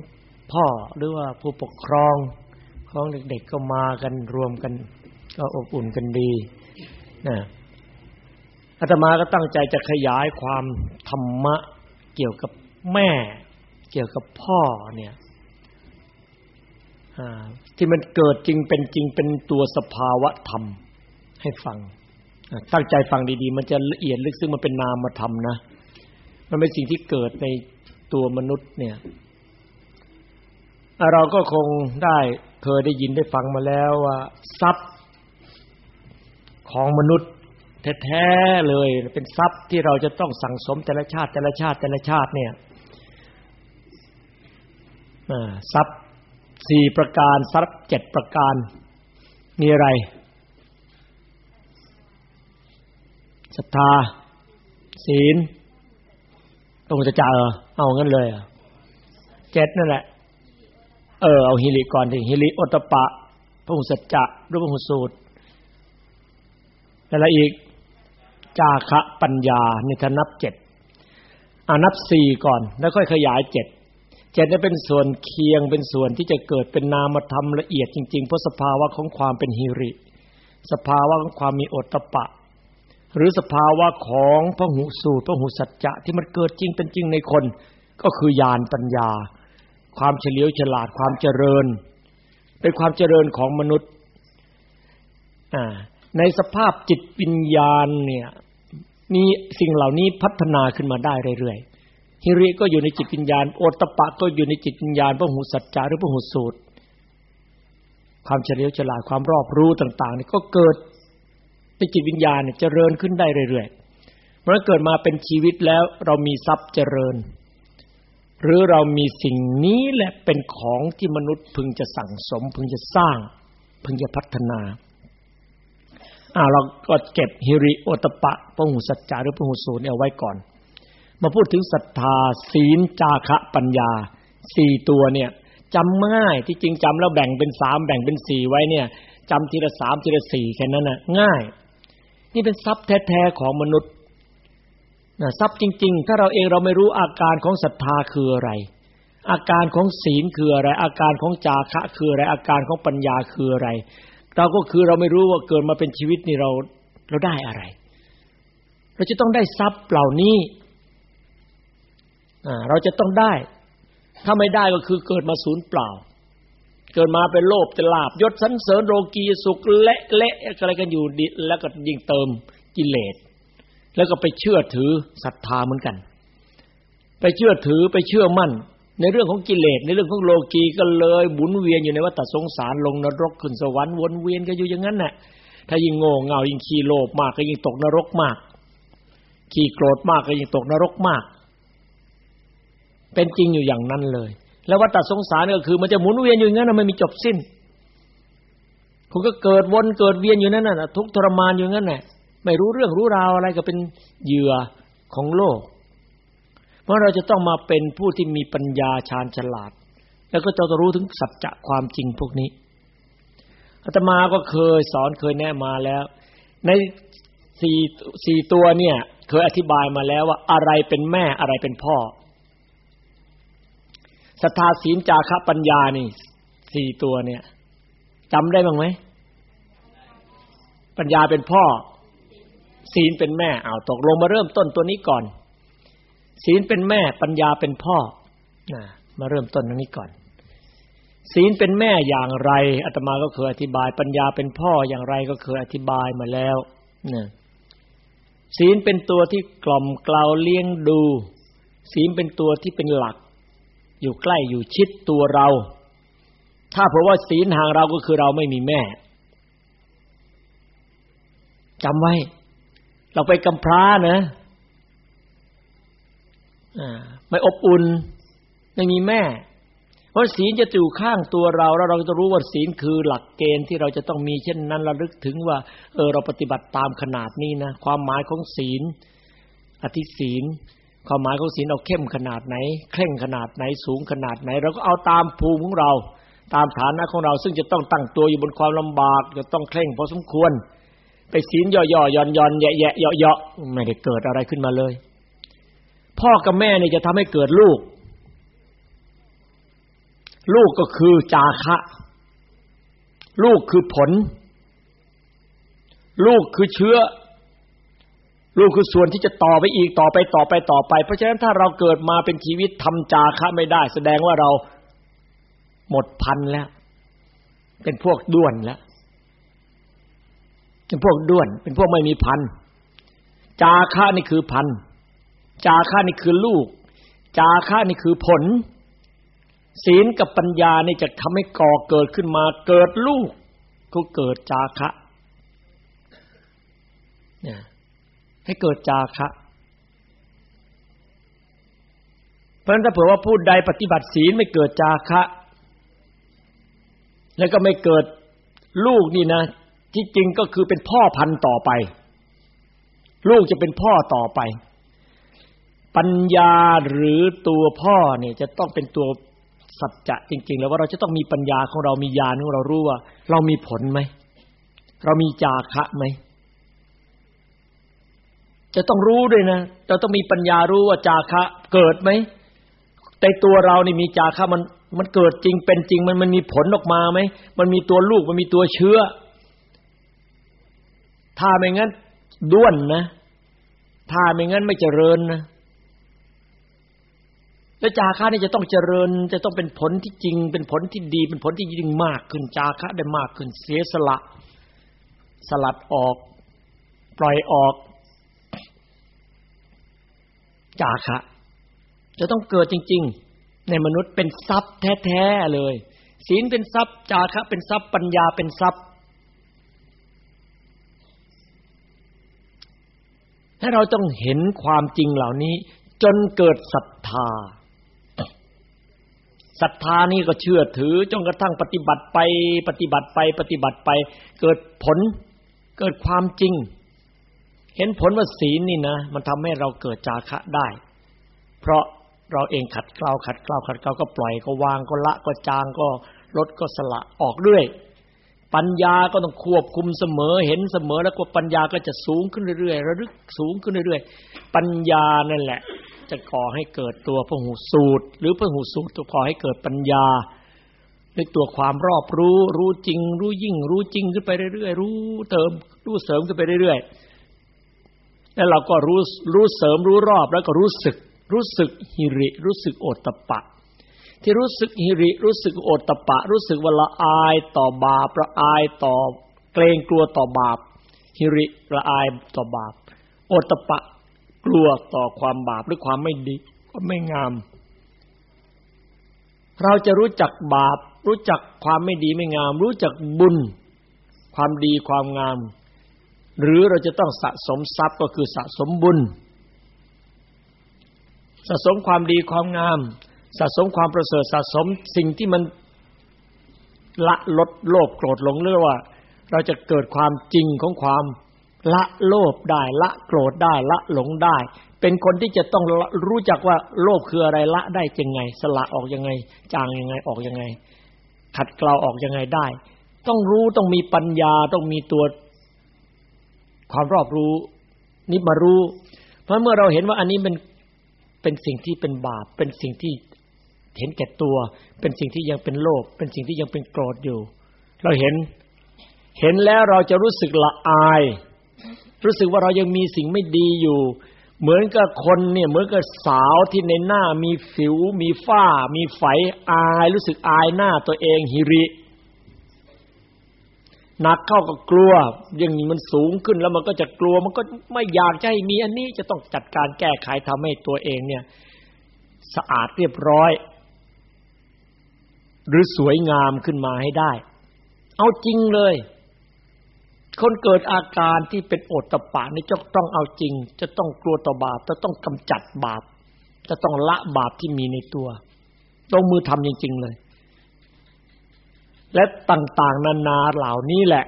พ่อหรือว่าผู้ปกครองของเด็กๆก็มากันรวมกัน ก็อบอุ่นกันดีนะอาตมาก็ตั้งใจจะขยายความธรรมะเกี่ยวกับแม่ เกี่ยวกับพ่อเนี่ยที่มันเกิดจริงเป็นจริงเป็นตัวสภาวะธรรม ให้ฟัง ตั้งใจฟังดีๆ มันจะละเอียดลึกซึ้งมันเป็นนามธรรมนะ มันเป็นสิ่งที่เกิดใน ตัวมนุษย์เนี่ยเราก็คงได้เคยได้ยินได้ฟังมาแล้วว่าทรัพย์ของมนุษย์แท้ๆเลย เป็นทรัพย์ที่เราจะต้องสั่งสมแต่ละชาติ แต่ละชาติแต่ละชาติเนี่ยทรัพย์สี่ประการทรัพย์เจ็ดประการมีอะไรศรัทธาศีล ต้องจะจ่าเออเอางั้นเลยเจ็ดนั่นแหละ เออเอาฮิริก่อนถึงฮิริโอตปะพระหุสัจจะรูปพระหุสูตรแล้วอีกจาคะปัญญานี่ถ้านับเจ็ดอานับสี่ก่อน แล้วค่อยขยายเจ็ดเจ็ดนี่เป็นส่วนเคียงเป็นส่วนที่จะเกิดเป็นนามธรรมละเอียดจริงๆเพราะสภาวะของความเป็นฮิริ สภาวะของความมีโอตปะ หรือสภาวะของพระหุสูตรพระหุสัจจะที่มันเกิดจริงเป็นจริงในคน ก็คือญาณปัญญา ความเฉลียวฉลาดความเจริญ เป็นความเจริญของมนุษย์ในสภาพจิตวิญญาณเนี่ยมีสิ่งเหล่านี้พัฒนาขึ้นมาได้เรื่อยๆฮิริก็อยู่ในจิตวิญญาณ โอตปะก็อยู่ในจิตวิญญาณพระหุสัจจะหรือพระหุสูตร ความเฉลียวฉลาดความรอบรู้ต่าง ๆ นี่ก็เกิด ในจิตวิญญาณเนี่ยเจริญขึ้นได้เรื่อยๆเมื่อเกิดมาเป็นชีวิตแล้วเรามีทรัพย์เจริญ หรือเรามีสิ่งนี้แหละเป็นของที่มนุษย์พึงจะสั่งสม พึงจะสร้าง พึงจะพัฒนาอ่าเราก็เก็บฮิริโอตปะพหุสัจจาหรือพหุสูตรเอาไว้ก่อน มาพูดถึงศรัทธาศีลจาคะปัญญาสี่ตัวเนี่ยจำง่ายที่จริงจำแล้วแบ่งเป็นสามแบ่งเป็นสี่ไว้เนี่ยจำทีละสามทีละสี่แค่นั้นน่ะง่าย นี่เป็นทรัพย์แท้ๆของมนุษย์นะทรัพย์จริง ๆ ถ้าเราเองเราไม่รู้อาการของศรัทธาคืออะไร อาการของศีลคืออะไร อาการของจาคะคืออะไร อาการของปัญญาคืออะไร เราก็คือเราไม่รู้ว่าเกิดมาเป็นชีวิตนี่เราเราได้อะไร เราจะต้องได้ทรัพย์เหล่านี้เราจะต้องได้ ถ้าไม่ได้ก็คือเกิดมาศูนย์เปล่า เกิดมาเป็นโลภจะลาบยศสันเสริญโลกีสุขเละเละอะไรกันอยู่ดิแล้วก็ยิ่งเติมกิเลส แล้วก็ไปเชื่อถือศรัทธาเหมือนกัน ไปเชื่อถือไปเชื่อมั่น ในเรื่องของกิเลสในเรื่องของโลกีก็เลยบุนเวียนอยู่ในวัฏสงสารลงนรกขึ้นสวรรค์วนเวียนกันอยู่อย่างนั้นแหละถ้ายิ่งโง่เง่ายิ่งขี้โลภมากก็ยิ่งตกนรกมากขี้โกรธมากก็ยิ่งตกนรกมาก เป็นจริงอยู่อย่างนั้นเลย แล้ววัฏสงสารก็คือ มันจะหมุนเวียนอยู่อย่างนั้นไม่มีจบสิ้นคุณก็เกิดวนเกิดเวียนอยู่นั่นน่ะทุกทรมานอยู่งั้นแหละไม่รู้เรื่องรู้ราวอะไรก็เป็นเหยื่อของโลก เพราะเราจะต้องมาเป็นผู้ที่มีปัญญาชาญฉลาด แล้วก็จะรู้ถึงสัจจะความจริงพวกนี้อาตมาก็เคยสอนเคยแนะมาแล้ว ในสี่สี่ตัวเนี่ย เคยอธิบายมาแล้วว่าอะไรเป็นแม่อะไรเป็นพ่อ ศรัทธาศีลจาคะปัญญานี่สี่ตัวเนี่ยจำได้บ้างไหมปัญญาเป็นพ่อ ศีลเป็นแม่เอาตกลงมาเริ่มต้นตัวนี้ก่อน ศีลเป็นแม่ ปัญญาเป็นพ่อนะมาเริ่มต้นตรงนี้ก่อน ศีลเป็นแม่อย่างไรอาตมาก็เคยอธิบาย ปัญญาเป็นพ่ออย่างไรก็เคยอธิบายมาแล้วนะศีลเป็นตัวที่กล่อมกล่าวเลี้ยงดู ศีลเป็นตัวที่เป็นหลัก อยู่ใกล้อยู่ชิดตัวเรา ถ้าเพราะว่าศีลห่างเราก็คือเราไม่มีแม่จำไว้ เราไปกำพร้านะไม่อบอุ่นไม่มีแม่ เพราะศีลจะอยู่ข้างตัวเรา แล้วเราจะรู้ว่าศีลคือหลักเกณฑ์ที่เราจะต้องมีเช่นนั้นระลึกถึงว่า เออเราปฏิบัติตามขนาดนี้นะ ความหมายของศีล อธิศีล ความหมายของศีลเอาเข้มขนาดไหน เคร่งขนาดไหนสูงขนาดไหน เราก็เอาตามภูมิของเรา ตามฐานะของเรา ซึ่งจะต้องตั้งตัวอยู่บนความลำบากจะต้องเคร่งพอสมควร ไปศีลย่อๆย่อนๆแยะๆเยาะๆไม่ได้เกิดอะไรขึ้นมาเลย พ่อกับแม่นี่จะทำให้เกิดลูก ลูกก็คือจาคะ ลูกคือผล ลูกคือเชื้อ ลูกคือส่วนที่จะต่อไปอีกต่อไปต่อไปต่อไป เพราะฉะนั้นถ้าเราเกิดมาเป็นชีวิตทำจาคะไม่ได้ แสดงว่าเราหมดพันแล้ว เป็นพวกด้วนแล้ว เป็นพวกด้วน เป็นพวกไม่มีพันจาคะนี่คือพันจาค่านี่คือลูก จาค่านี่คือผล ศีลกับปัญญานี่จะทำให้ก่อเกิดขึ้นมาเกิดลูกก็เกิดจาคะเนี่ย ให้เกิดจาคะเพราะฉะนั้นถ้าเผื่อว่าพูดใดปฏิบัติศีลไม่เกิดจาคะ แล้วก็ไม่เกิดลูกนี่นะ ที่จริงก็คือเป็นพ่อพันธุ์ต่อไป ลูกจะเป็นพ่อต่อไป ปัญญาหรือตัวพ่อเนี่ยจะต้องเป็นตัวสัจจะจริง ๆ แล้วว่าเราจะต้องมีปัญญาของเรามีญาณของเรารู้ว่า เรามีผลไหมเรามีจาคะไหม จะต้องรู้ด้วยนะเราต้องมีปัญญารู้ว่าจาคะเกิดไหมในตัวเรานี่มีจาคะมันมันเกิดจริงเป็นจริงมันมันมีผลออกมาไหมมันมีตัวลูกมันมีตัวเชื้อ ถ้าไม่งั้นด้วนนะ ถ้าไม่งั้นไม่เจริญนะแล้วจาคะนี่จะต้องเจริญ จะต้องเป็นผลที่จริง เป็นผลที่ดี เป็นผลที่ยิ่งมากขึ้นจาคะได้มากขึ้นเสียสละ สลัดออก ปล่อยออก จาคะ จะต้องเกิดจริง ๆ ในมนุษย์เป็นทรัพย์แท้ๆเลย ศีลเป็นทรัพย์ จาคะ เป็นทรัพย์ปัญญาเป็นทรัพย์ ให้เราต้องเห็นความจริงเหล่านี้ จนเกิดศรัทธาศรัทธานี่ก็เชื่อถือจนกระทั่งปฏิบัติไป ปฏิบัติไป ปฏิบัติไป เกิดผล เกิดความจริง เห็นผลว่าศีลนี่นะ มันทำให้เราเกิดจาคะได้ เพราะเราเองขัดเกลาขัดเกลาขัดเกลาก็ปล่อยก็วางก็ละก็จางก็ลดก็สละออกเรื่อยปัญญาก็ต้องควบคุมเสมอเห็นเสมอแล้วก็ปัญญาก็จะสูงขึ้นเรื่อยๆระลึกสูงขึ้นเรื่อยๆปัญญานั่นแหละ จะก่อให้เกิดตัวพหูสูตร หรือพหูสูตรตัวก่อให้เกิดปัญญาด้วยตัวความรอบรู้ รู้จริง รู้ยิ่ง รู้จริงขึ้นไปเรื่อยๆรู้เติมรู้เสริมขึ้นไปเรื่อยๆ แล้วเราก็รู้รู้เสริมรู้รอบแล้วก็รู้สึก รู้สึกหิริ รู้สึกโอตตะปะ ที่รู้สึกหิริ รู้สึกโอตตะปะ รู้สึกว่าละอายต่อบาปละอายต่อเกรงกลัวต่อบาปหิริละอายต่อบาป โอตตะปะกลัวต่อความบาปหรือความไม่ดีความไม่งาม เราจะรู้จักบาป รู้จักความไม่ดีไม่งาม รู้จักบุญ ความดีความงาม หรือเราจะต้องสะสมทรัพย์ก็คือสะสมบุญ สะสมความดีความงาม สะสมความประเสริฐสะสมสิ่งที่มันละลดโลภโกรธหลงเรื่อว่า เราจะเกิดความจริงของความละโลภได้ละโกรธได้ละหลงได้ เป็นคนที่จะต้องรู้จักว่าโลภคืออะไรละได้ยังไง สละออกยังไง จางยังไงออกยังไง ขัดเกลาออกยังไงได้ ต้องรู้ต้องมีปัญญาต้องมีตัว ความรอบรู้นี่มารู้ เพราะเมื่อเราเห็นว่าอันนี้เป็นเป็นสิ่งที่เป็นบาป เป็นสิ่งที่เห็นแก่ตัว เป็นสิ่งที่ยังเป็นโลภเป็นสิ่งที่ยังเป็นโกรธอยู่ เราเห็นเห็นแล้วเราจะรู้สึกละอาย รู้สึกว่าเรายังมีสิ่งไม่ดีอยู่ เหมือนกับคนเนี่ยเหมือนกับสาวที่ในหน้ามีสิว มีฝ้า มีไฝอาย รู้สึกอายหน้าตัวเองหิริ หนักเข้าก็กลัวอย่งมันสูงขึ้นแล้วมันก็จะกลัว มันก็ไม่อยากจะให้มีอันนี้จะต้องจัดการแก้ไขทำให้ตัวเองเนี่ย สะอาดเรียบร้อย หรือสวยงามขึ้นมาให้ได้ เอาจริงเลย คนเกิดอาการที่เป็นโอตตะปะนี่จะต้องเอาจริง จะต้องกลัวต่อบาปจะต้องกำจัดบาปจะต้องละบาปที่มีในตัวลงมือทำจริง ๆ เลย และต่างๆ นานาเหล่านี้แหละ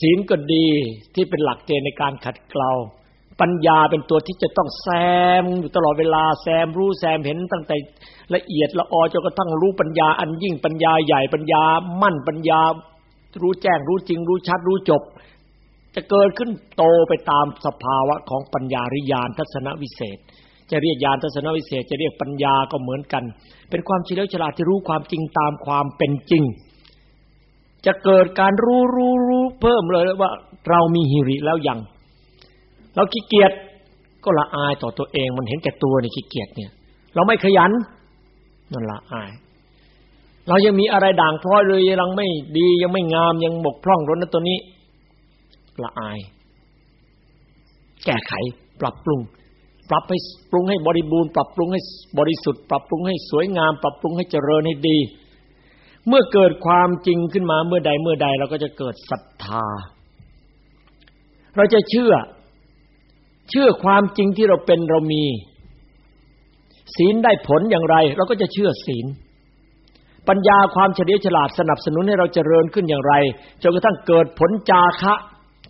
ศีลก็ดีที่เป็นหลักเกณฑ์ในการขัดเกลาปัญญาเป็นตัวที่จะต้องแซมอยู่ตลอดเวลาแซมรู้แซมเห็นตั้งแต่ละเอียดละออจนกระทั่งรู้ปัญญาอันยิ่งปัญญาใหญ่ปัญญามั่นปัญญา รู้แจ้งรู้จริง รู้ชัดรู้จบ จะเกิดขึ้นโตไปตามสภาวะของปัญญาริยานทัศนวิเศษ จะเรียกญาณทัศนวิเศษ จะเรียกปัญญาก็เหมือนกัน เป็นความเฉลียวฉลาดที่รู้ความจริงตามความเป็นจริง จะเกิดการรู้รู้รู้เพิ่มเลยว่า เรามีหิริแล้วยังเราขี้เกียจก็ละอายต่อตัวเอง มันเห็นแก่ตัวในขี้เกียจเนี่ย เราไม่ขยันนั่นละอาย เรายังมีอะไรด่างพร้อยเลยยังไม่ดียังไม่งามยังบกพร่องรนนั้นตัวนี้ละอาย แก้ไขปรับปรุง ปรับให้ปรุงให้บริบูรณ์ปรับปรุงให้บริสุทธิ์ปรับปรุงให้สวยงาม ปรับปรุงให้เจริญให้ดี เมื่อเกิดความจริงขึ้นมาเมื่อใดเมื่อใดเราก็จะเกิดศรัทธา เราจะเชื่อ เชื่อความจริงที่เราเป็นเรามี ศีลได้ผลอย่างไร เราก็จะเชื่อศีล ปัญญาความเฉลียวฉลาดสนับสนุนให้เราเจริญขึ้นอย่างไรจนกระทั่งเกิดผลจาคะ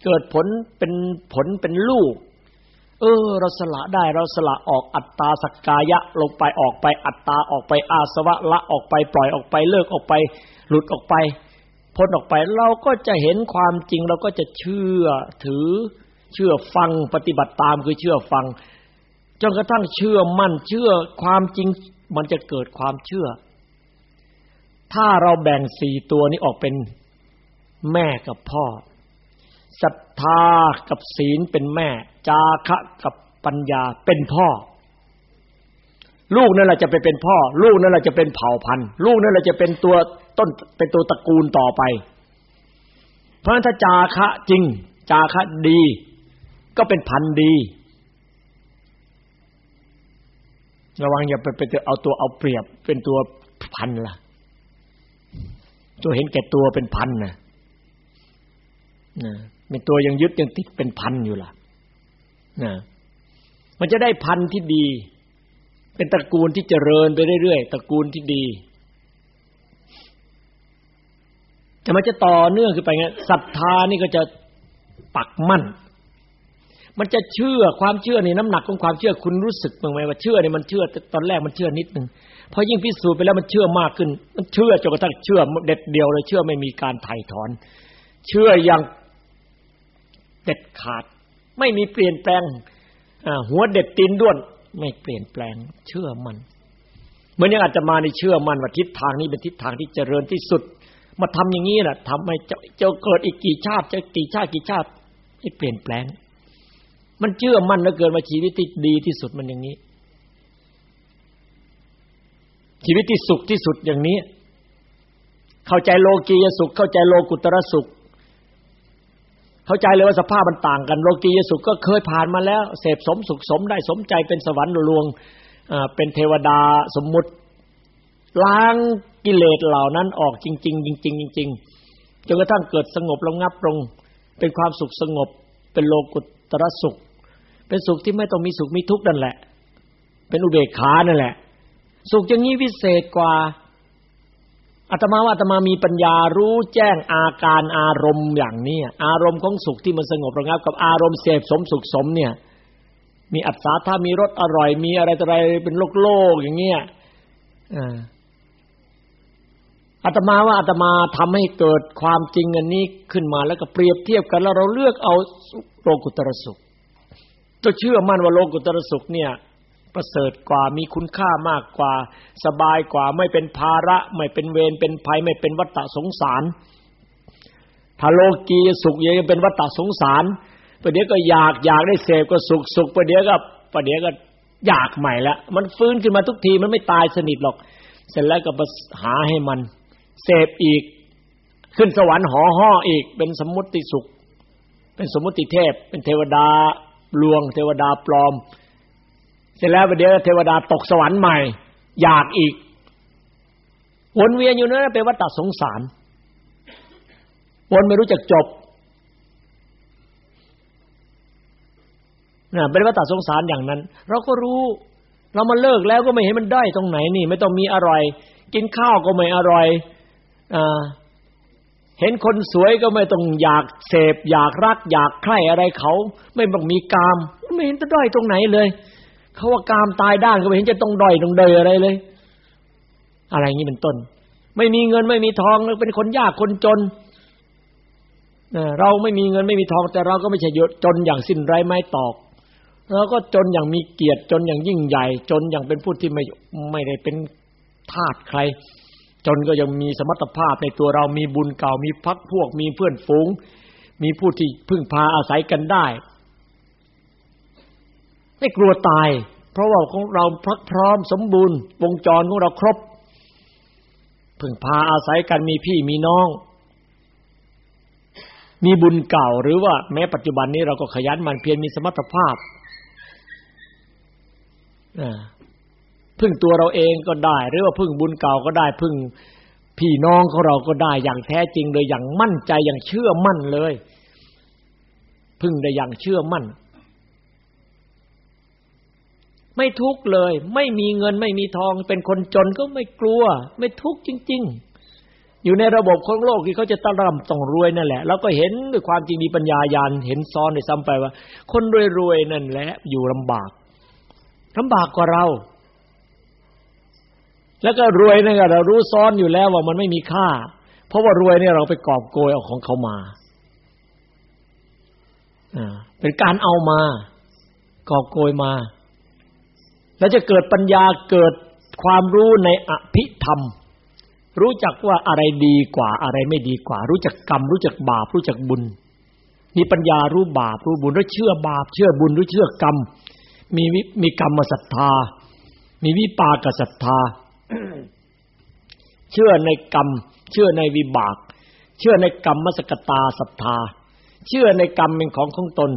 เกิดผลเป็นผลเป็นลูก เออเราสละได้เราสละออกอัตตาสักกายะลงไปออกไปอัตตาออกไปอาสวะละออกไปปล่อยออกไปเลิกออกไป หลุดออกไปพ้นออกไปเราก็จะเห็นความจริงเราก็จะเชื่อถือเชื่อฟังปฏิบัติตามคือเชื่อฟังจนกระทั่งเชื่อมั่นเชื่อความจริงมันจะเกิดความเชื่อ ถ้าเราแบ่งสี่ตัวนี้ออกเป็นแม่กับพ่อ ศรัทธากับศีลเป็นแม่ จาคะกับปัญญาเป็นพ่อ ลูกนั่นแหละจะไปเป็นพ่อ ลูกนั่นแหละจะเป็นเผ่าพันธุ์ ลูกนั่นแหละจะเป็นตัวต้นเป็นตัวตระกูลต่อไป เพราะฉะนั้นถ้าจาคะจริง จาคะดี ก็เป็นพันธุ์ดีระวังอย่าไปไปเอาตัวเอาเปรียบเป็นตัวพันล่ะ ตัวเห็นแก่ตัวเป็นพันนะนะ เป็นตัวยังยึดยังติดเป็นพันอยู่ล่ะนะมันจะได้พันที่ดี เป็นตระกูลที่เจริญไปเรื่อยๆตระกูลที่ดี แต่มันจะต่อเนื่องขึ้นไปไงศรัทธานี่ก็จะปักมั่น มันจะเชื่อความเชื่อนี่น้ำหนักของความเชื่อคุณรู้สึกบ้างไหมว่าเชื่อนี่มันเชื่อตอนแรกมันเชื่อนิดนึงพอยิ่งพิสูจน์ไปแล้วมันเชื่อมากขึ้น มันเชื่อจนกระทั่งเชื่อเด็ดเดียวเลยเชื่อไม่มีการไถ่ถอน เชื่ออย่าง เด็ดขาด ไม่มีเปลี่ยนแปลงหัวเด็ดตีนด้วน ไม่เปลี่ยนแปลง เชื่อมันเหมือนอย่างอาจจะมาในเชื่อมันว่าทิศทางนี้เป็นทิศทางที่เจริญที่สุด มาทำอย่างนี้น่ะทำให้จะจะเกิดอีกกี่ชาติจะกี่ชาติกี่ชาติไม่เปลี่ยนแปลง มันเชื่อมันแล้วเกิดมาชีวิตที่ดีที่สุดมันอย่างนี้ ชีวิตที่สุขที่สุดอย่างนี้ เข้าใจโลกียสุข เข้าใจโลกุตระสุข เข้าใจเลยว่าสภาพมันต่างกันโลกียสุขก็เคยผ่านมาแล้ว เสพสมสุขสมได้สมใจเป็นสวรรค์ลวงเป็นเทวดาสมมุติล้างกิเลสเหล่านั้นออกจริง ๆ จริง ๆ จริงๆจนกระทั่งเกิดสงบระงับลงเป็นความสุขสงบ เป็นโลกุตระสุข เป็นสุขที่ไม่ต้องมีสุขมีทุกข์นั่นแหละ เป็นอุเบกขานั่นแหละ สุขอย่างนี้วิเศษกว่า อาตมาว่าอาตมามีปัญญารู้แจ้งอาการอารมณ์อย่างนี้อารมณ์ของสุขที่มันสงบระงับกับอารมณ์เสพสมสุขสมเนี่ย มีอัศาถ้ามีรสอร่อย มีอะไรอะไรเป็นโลกโลกอย่างเงี้ยอาตมาว่าอาตมาทำให้เกิดความจริงอันนี้ขึ้นมาแล้วก็เปรียบเทียบกันแล้วเราเลือกเอาโลกุตรสุขจะเชื่อมั่นว่าโลกุตรสุขเนี่ย ประเสริฐกว่ามีคุณค่ามากกว่า สบายกว่าไม่เป็นภาระ ไม่เป็นเวรเป็นภัย ไม่เป็นวัฏสงสารถ้าโลกีสุขยังเป็นวัฏสงสารประเดี๋ยวก็อยากอยากได้เสพก็สุขสุขประเดี๋ยวก็ประเดี๋ยวก็อยากใหม่ละมันฟื้นขึ้นมาทุกทีมันไม่ตายสนิทหรอก เสร็จแล้วก็หาให้มัน เสพอีก ขึ้นสวรรค์หอห่ออีก เป็นสมมุติสุข เป็นสมมุติเทพ เป็นเทวดาลวง เทวดาปลอม เสร็จแล้วเดี๋ยวเทวดาตกสวรรค์ใหม่ อยากอีก วนเวียนอยู่นั่นเป็นวัฏสงสาร วนไม่รู้จักจบนะเป็นวัฏสงสารอย่างนั้น เราก็รู้ เรามาเลิกแล้วก็ไม่เห็นมันได้ตรงไหนนี่ ไม่ต้องมีอร่อย กินข้าวก็ไม่อร่อยอ่าเห็นคนสวยก็ไม่ต้องอยากเสพ อยากรัก อยากใคร่อะไรเขา ไม่ต้องมีกาม ไม่เห็นจะได้ตรงไหนเลย เขาว่ากามตายด้านก็ไม่เห็นจะต้องด้อยต้องเดยอะไรเลย อะไรอย่างนี้เป็นต้น ไม่มีเงินไม่มีทองเป็นคนยากคนจนเราไม่มีเงินไม่มีทอง แต่เราก็ไม่ใช่จนอย่างสิ้นไร้ไม้ตอกเราก็จนอย่างมีเกียรติจนอย่างยิ่งใหญ่ จนอย่างเป็นผู้ที่ไม่ไม่ได้เป็นทาสใคร จนก็ยังมีสมรรถภาพในตัวเรามีบุญเก่ามีพักพวกมีเพื่อนฝูง มีผู้ที่พึ่งพาอาศัยกันได้ ไม่กลัวตาย เพราะว่าของเราพักพร้อมสมบูรณ์วงจรของเราครบพึ่งพาอาศัยกันมีพี่มีน้อง มีบุญเก่าหรือว่าแม้ปัจจุบันนี้เราก็ขยันมันเพียรมีสมรรถภาพพึ่งตัวเราเองก็ได้ หรือว่าพึ่งบุญเก่าก็ได้ พึ่งพี่น้องของเราก็ได้อย่างแท้จริงเลยอย่างมั่นใจอย่างเชื่อมั่นเลย พึ่งได้อย่างเชื่อมั่น ไม่ทุกข์เลย ไม่มีเงินไม่มีทอง เป็นคนจนก็ไม่กลัว ไม่ทุกข์จริง ๆ อยู่ในระบบของโลกที่เขาจะต้องร่ำต้องรวยนั่นแหละเราก็เห็นด้วยความจริงมีปัญญายาณเห็นซ้อนในซ้ำไปว่า คนรวยๆนั่นแหละ อยู่ลำบากลำบากกว่าเรา แล้วก็รวยนั่นก็เรารู้ซ้อนอยู่แล้วว่ามันไม่มีค่า เพราะว่ารวยเนี่ยเราไปกอบโกยเอาของเขามาอ่าเป็นการเอามากอบโกยมา แล้วจะเกิดปัญญาเกิดความรู้ในอภิธรรม รู้จักว่าอะไรดีกว่าอะไรไม่ดีกว่า รู้จักกรรม รู้จักบาปรู้จักบุญ มีปัญญารู้บาปรู้บุญแล้วเชื่อบาป เชื่อบุญรือเชื่อกรรม มีมีกรรมศรัทธา มีวิปากศรัทธา เชื่อในกรรม เชื่อในวิบาก เชื่อในกรรมมสกตาศรัทธา เชื่อในกรรมเป็นของของตน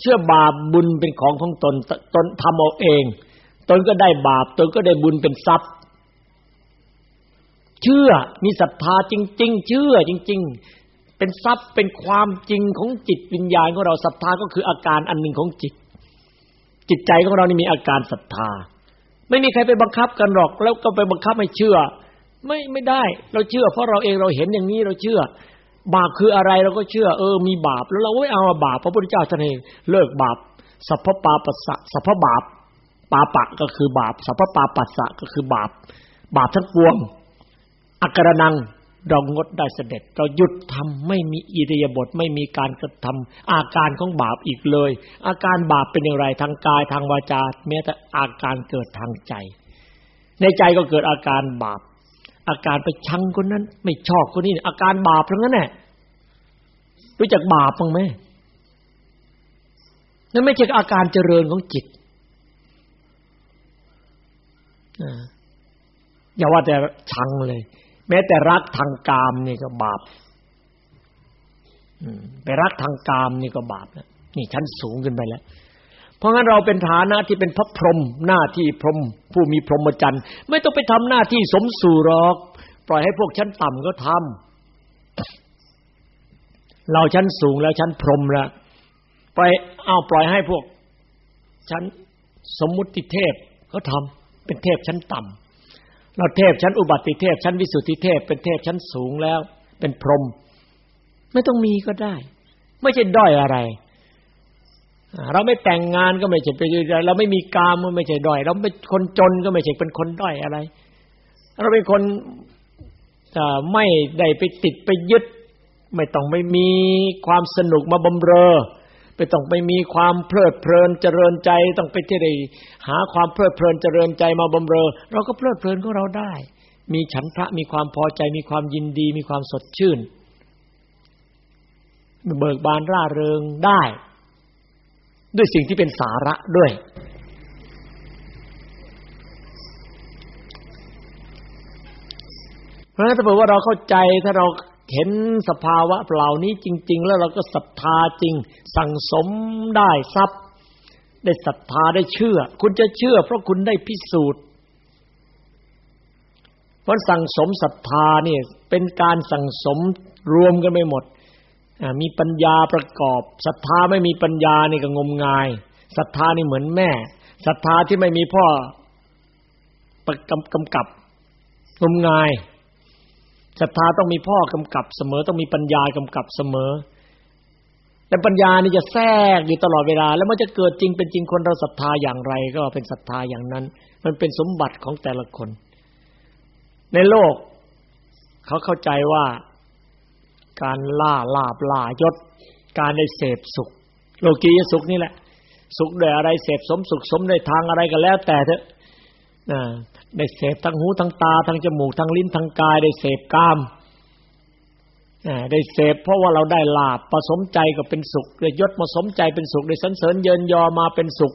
เชื่อบาปบุญเป็นของของตนตนทำเอาเอง ตนก็ได้บาป ตนก็ได้บุญเป็นทรัพย์ เชื่อมีศรัทธาจริง ๆ เชื่อจริง ๆ เป็นทรัพย์เป็นความจริงของจิตวิญญาณของเราศรัทธาก็คืออาการอันหนึ่งของจิต จิตใจของเรานี่มีอาการศรัทธา ไม่มีใครไปบังคับกันหรอก แล้วก็ไปบังคับให้เชื่อ ไม่ไม่ได้ เราเชื่อ เพราะเราเองเราเห็นอย่างนี้เราเชื่อบาปคืออะไรเราก็เชื่อ เออ มีบาปแล้วเราไม่เอาบาปพระพุทธเจ้าท่านเองเลิกบาปสัพพปาปัสสะสัพพบาป ปาปะก็คือบาปสัพพปาปัสสะก็คือบาป บาปทั้งปวงอักรนังเรางดได้เสด็จ เราหยุดทำไม่มีอิริยาบถไม่มีการกระทำอาการของบาปอีกเลย อาการบาปเป็นอย่างไรทางกายทางวาจาแม้แต่อาการเกิดทางใจ ในใจก็เกิดอาการบาป อาการไปชังคนนั้น ไม่ชอบคนนี้อาการบาปทั้งนั้นแหละรู้จักบาปบ้างไหมนั่นไม่ใช่อาการเจริญของจิต อย่าว่าแต่ชังเลย แม้แต่รักทางกามนี่ก็บาปไปรักทางกามนี่ก็บาปแล้วนี่ชั้นสูงขึ้นไปแล้ว เพราะงั้นเราเป็นฐานะที่เป็นพระพรหมหน้าที่พรหมผู้มีพรหมจรรย์ ไม่ต้องไปทำหน้าที่สมสู่หรอก ปล่อยให้พวกชั้นต่ำก็ทำเราชั้นสูงแล้วชั้นพรหมแล้วปล่อยเอาปล่อยให้พวกชั้นสมมุติเทพเขาทำ เป็นเทพชั้นต่ำเราเทพชั้นอุบัติเทพชั้นวิสุทธิเทพ เป็นเทพชั้นสูงแล้ว เป็นพรหมไม่ต้องมีก็ได้ ไม่ใช่ด้อยอะไร เราไม่แต่งงานก็ไม่ใช่ไปเราไม่มีกามก็ไม่ใช่ด้อย เราเป็นคนจนก็ไม่ใช่เป็นคนด้อยอะไร เราเป็นคนไม่ได้ไปติดไปยึด ไม่ต้องไม่มีความสนุกมาบำเรอ ไม่ต้องไปมีความเพลิดเพลินเจริญใจต้องไปที่ใดหาความเพลิดเพลินเจริญใจมาบำเรอ เราก็เพลิดเพลินของเราได้ มีฉันทะมีความพอใจมีความยินดี มีความสดชื่น เบิกบานร่าเริงได้ ด้วยสิ่งที่เป็นสาระด้วย เพราะฉะนั้นถ้าเกิดว่าเราเข้าใจถ้าเรา เห็นสภาวะเหล่านี้จริง ๆ แล้วเราก็ศรัทธาจริง สั่งสมได้ทรัพย์ ได้ศรัทธาได้เชื่อ คุณจะเชื่อ เพราะคุณได้พิสูจน์เพราะสั่งสมศรัทธาเนี่ยเป็นการสั่งสมรวมกันไปหมดมีปัญญาประกอบศรัทธาไม่มีปัญญานี่ก็งมงายศรัทธานี่เหมือนแม่ศรัทธาที่ไม่มีพ่อประกำกับงมงาย ศรัทธาต้องมีพ่อกำกับเสมอ ต้องมีปัญญากำกับเสมอแต่ปัญญานี่จะแทรกอยู่ตลอดเวลา แล้วมันจะเกิดจริงเป็นจริงคนเราศรัทธาอย่างไร ก็เป็นศรัทธาอย่างนั้น มันเป็นสมบัติของแต่ละคน ในโลก เขาเข้าใจว่าการล่าลาบล่ายศ การได้เสพสุข โลกียสุขนี่แหละ สุขด้วยอะไรเสพสมสุขสมในทางอะไรก็แล้วแต่เถอะ ได้เสพทั้งหูทั้งตาทั้งจมูกทั้งลิ้นทั้งกาย ได้เสพกามได้เสพเพราะว่าเราได้ลาบผสมใจก็เป็นสุขได้ยศผสมใจเป็นสุขได้สันเสริญเยินยอมาเป็นสุข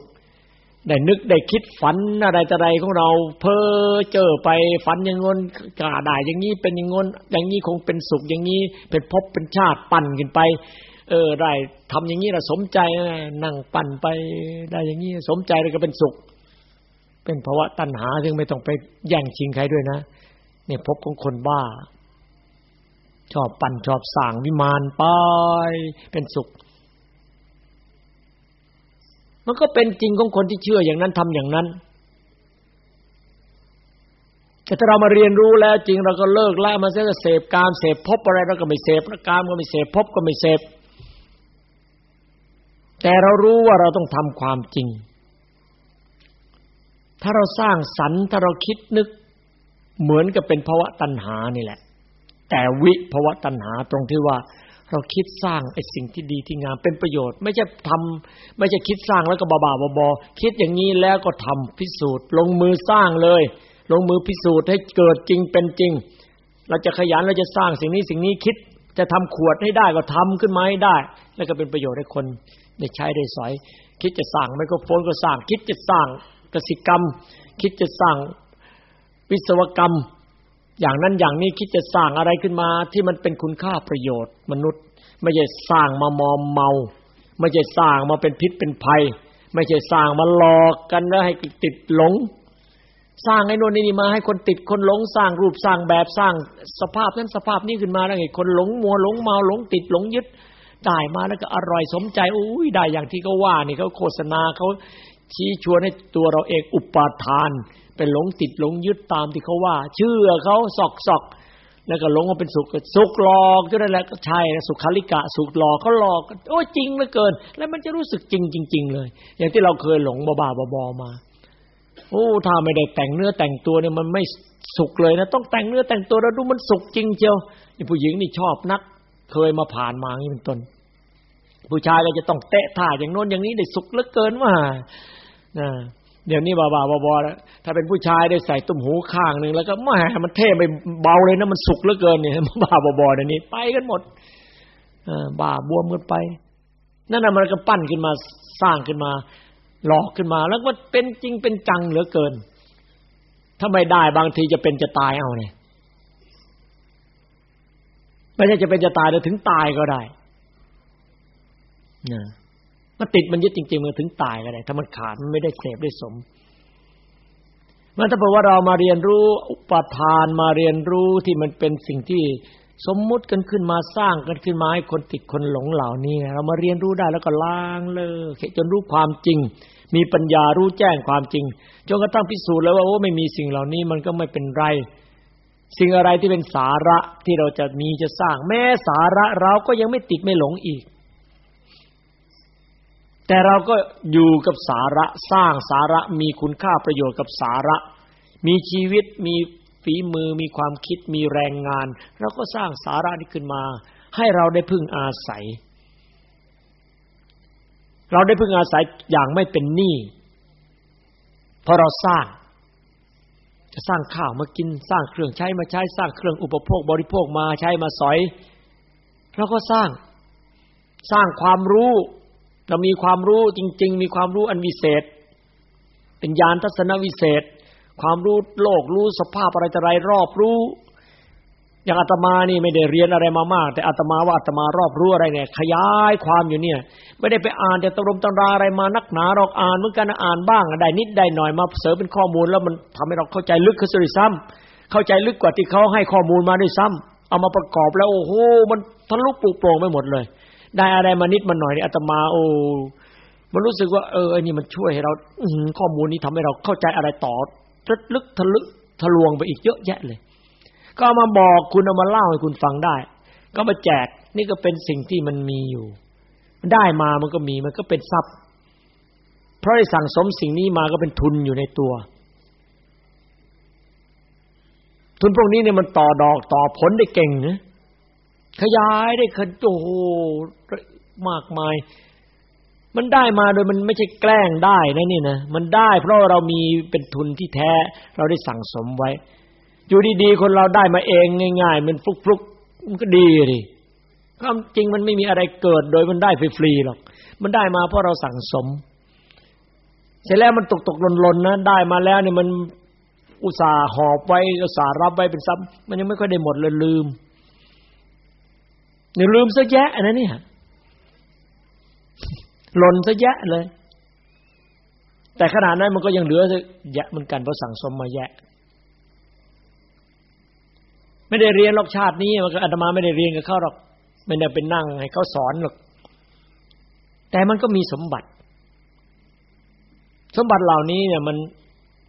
ได้นึกได้คิดฝันอะไรแต่ไรของเรา เพ้อเจอไปฝันอย่างงนกาได้อย่างนี้เป็นอย่างงนอย่างนี้คงเป็นสุขอย่างนี้เป็นภพเป็นชาติปั่นขึ้นไป เออได้ทำอย่างนี้เราสมใจนั่งปั่นไปได้อย่างนี้สมใจแล้วก็เป็นสุข เป็นภาวะตัณหาซึ่งไม่ต้องไปแย่งชิงใครด้วยนะ เนี่ยพบของคนบ้า ชอบปั่นชอบสั่งวิมานไปเป็นสุข มันก็เป็นจริงของคนที่เชื่ออย่างนั้นทำอย่างนั้นแต่ถ้าเรามาเรียนรู้แล้วจริงเราก็เลิกละมาเสียเสพกามเสพพบอะไรเราก็ไม่เสพกามก็ไม่เสพพบก็ไม่เสพแต่เรารู้ว่าเราต้องทำความจริง ถ้าเราสร้างสรรค์ถ้าเราคิดนึก เหมือนกับเป็นภาวะตัณหานี่แหละ แต่วิภาวะตัณหาตรงที่ว่าเราคิดสร้างไอ้สิ่งที่ดีที่งามเป็นประโยชน์ ไม่ใช่ทำไม่ใช่คิดสร้างแล้วก็บ้าๆบอๆคิดอย่างนี้แล้วก็ทำพิสูจน์ ลงมือสร้างเลย ลงมือพิสูจน์ให้เกิดจริงเป็นจริง เราจะขยันเราจะสร้างสิ่งนี้สิ่งนี้คิดจะทำขวดให้ได้ก็ทำขึ้นมาให้ได้ แล้วก็เป็นประโยชน์ให้คนได้ใช้ได้สอย คิดจะสร้างไมโครโฟนก็สร้าง คิดจะสร้าง กสิกรรม คิดจะสร้างวิศวกรรม อย่างนั้นอย่างนี้คิดจะสร้างอะไรขึ้นมาที่มันเป็นคุณค่าประโยชน์ มนุษย์ ไม่ใช่สร้างมามอมเมา ไม่ใช่สร้างมาเป็นพิษเป็นภัย ไม่ใช่สร้างมาหลอกกันแล้วให้ติดหลง สร้างไอ้โน่นนี่มาให้คนติดคนหลงสร้างรูปสร้างแบบสร้างสภาพนั้นสภาพนี้ขึ้นมาแล้วให้คนหลงมัวหลงเมาหลงติดหลงยึดได้มาแล้วก็อร่อยสมใจอุ้ยได้อย่างที่เขาว่านี่เขาโฆษณาเขา ชี้ชวนให้ตัวเราเองอุปาทาน เป็นหลงติดหลงยึดตามที่เขาว่า เชื่อเขาสอกสอกแล้วก็หลงว่าเป็นสุขสุขหลอกก็ได้แหละก็ใช่สุขคาลิกะสุขหลอกเขาหลอกโอ้จริงเหลือเกิน แล้วมันจะรู้สึกจริงจริงๆเลย อย่างที่เราเคยหลงบ้าๆบอๆมา โอ้ถ้าไม่ได้แต่งเนื้อแต่งตัวเนี่ยมันไม่สุขเลยนะ ต้องแต่งเนื้อแต่งตัวแล้วดูมันสุขจริงเชียวผู้หญิงนี่ชอบนัก เคยมาผ่านมาอย่างนี้เป็นต้นผู้ชายก็จะต้องเตะท่าอย่างโน้นอย่างนี้ได้สุขเหลือเกินว่า นะเดี๋ยวนี้บ้าบาบอแล้วถ้าเป็นผู้ชายได้ใส่ตุ้มหูข้างหนึ่งแล้วก็แม่มันเท่ไปเบาเลยนะมันสุกเหลือเกินเนี่ยบ้าบอเดี๋ยวนี้ไปกันหมดบ้าบวมกันไป นั่นน่ะมันก็ปั้นขึ้นมาสร้างขึ้นมา หลอกขึ้นมา แล้วมันเป็นจริงเป็นจังเหลือเกิน ถ้าไม่ได้บางทีจะเป็นจะตายเอาเนี่ยไม่ใช่จะเป็นจะตายเลยถึงตายก็ได้นะ มันติดมันยึดจริงๆมันถึงตายก็ได้ถ้ามันขาดมันไม่ได้เสพได้สมมันถ้าบอกว่าเรามาเรียนรู้อุปทานมาเรียนรู้ที่มันเป็นสิ่งที่สมมุติกันขึ้นมาสร้างกันขึ้นมาให้คนติดคนหลงเหล่านี้เรามาเรียนรู้ได้แล้วก็ล้างเลิกจนรู้ความจริง มีปัญญารู้แจ้งความจริงจนกระทั่งพิสูจน์แล้วว่าโอ้ไม่มีสิ่งเหล่านี้มันก็ไม่เป็นไร สิ่งอะไรที่เป็นสาระที่เราจะมีจะสร้าง แม้สาระเราก็ยังไม่ติดไม่หลงอีก แต่เราก็อยู่กับสาระสร้างสาระมีคุณค่าประโยชน์กับสาระ มีชีวิตมีฝีมือมีความคิดมีแรงงาน เราก็สร้างสาระนี้ขึ้นมา ให้เราได้พึ่งอาศัย เราได้พึ่งอาศัยอย่างไม่เป็นหนี้เพราะเราสร้าง จะสร้างข้าวมากินสร้างเครื่องใช้มาใช้สร้างเครื่องอุปโภคบริโภคมาใช้มาสอยเราก็สร้าง สร้างความรู้ เรามีความรู้จริง ๆ มีความรู้อันวิเศษ เป็นญาณทัศนวิเศษ ความรู้โลกรู้สภาพอะไรต่ออะไรรอบรู้อย่างอาตมานี่ไม่ได้เรียนอะไรมามาก แต่อาตมาว่าอาตมารอบรู้อะไรเนี่ยขยายความอยู่เนี่ย ไม่ได้ไปอ่านแต่ตรมตำราอะไรมานักหนาเราอ่านเหมือนกันอ่านบ้างได้นิดได้หน่อยมาเสริมเป็นข้อมูล แล้วมันทำให้เราเข้าใจลึกขึ้นด้วยซ้ำเข้าใจลึกกว่าที่เขาให้ข้อมูลมาด้วยซ้ำเอามาประกอบแล้วโอ้โหมันทะลุปลุกโปร่งไปหมดเลย ได้อะไรมานิดมาหน่อยนี่อาตมาโอ้มันรู้สึกว่าเออไอ้นี่มันช่วยให้เราข้อมูลนี้ทำให้เราเข้าใจอะไรต่อลึกทะลึกทะลวงไปอีกเยอะแยะเลย ก็ามาบอกคุณเอามาเล่าให้คุณฟังได้ ก็มาแจกนี่ก็เป็นสิ่งที่มันมีอยู่ได้มามันก็มีมันก็เป็นทรัพย์ เพราะได้สั่งสมสิ่งนี้มาก็เป็นทุนอยู่ในตัว ทุนพวกนี้เนี่ยมันต่อดอกต่อผลได้เก่งนะ ขยายได้ขนโอ้โหมากมาย มันได้มาโดยมันไม่ใช่แกล้งได้นะนี่นะมันได้ เพราะเรามีเป็นทุนที่แท้ เราได้สั่งสมไว้ อยู่ดีๆคนเราได้มาเองง่าย ๆ มันฟลุกๆมันก็ดีดิความจริงมันไม่มีอะไรเกิด โดยมันได้ฟรีๆหรอก มันได้มาเพราะเราสั่งสม เสร็จแล้วมันตกตกหล่นๆนะได้มาแล้วเนี่ยมันอุตส่าห์หอบไว้อุตส่าห์รับไว้เป็นทรัพย์มันยังไม่ค่อยได้หมดเลยลืม เนี่ยลืมซะแยะนะเนี่ยหล่นซะแยะเลย แต่ขนาดนั้นมันก็ยังเหลือแยะเหมือนกันเพราะสั่งสมมาแยะ ไม่ได้เรียนหรอกชาตินี้มันก็อาตมาไม่ได้เรียนกับเขาหรอกไม่ได้เป็นนั่งให้เขาสอนหรอกแต่มันก็มีสมบัติ สมบัติเหล่านี้เนี่ยมัน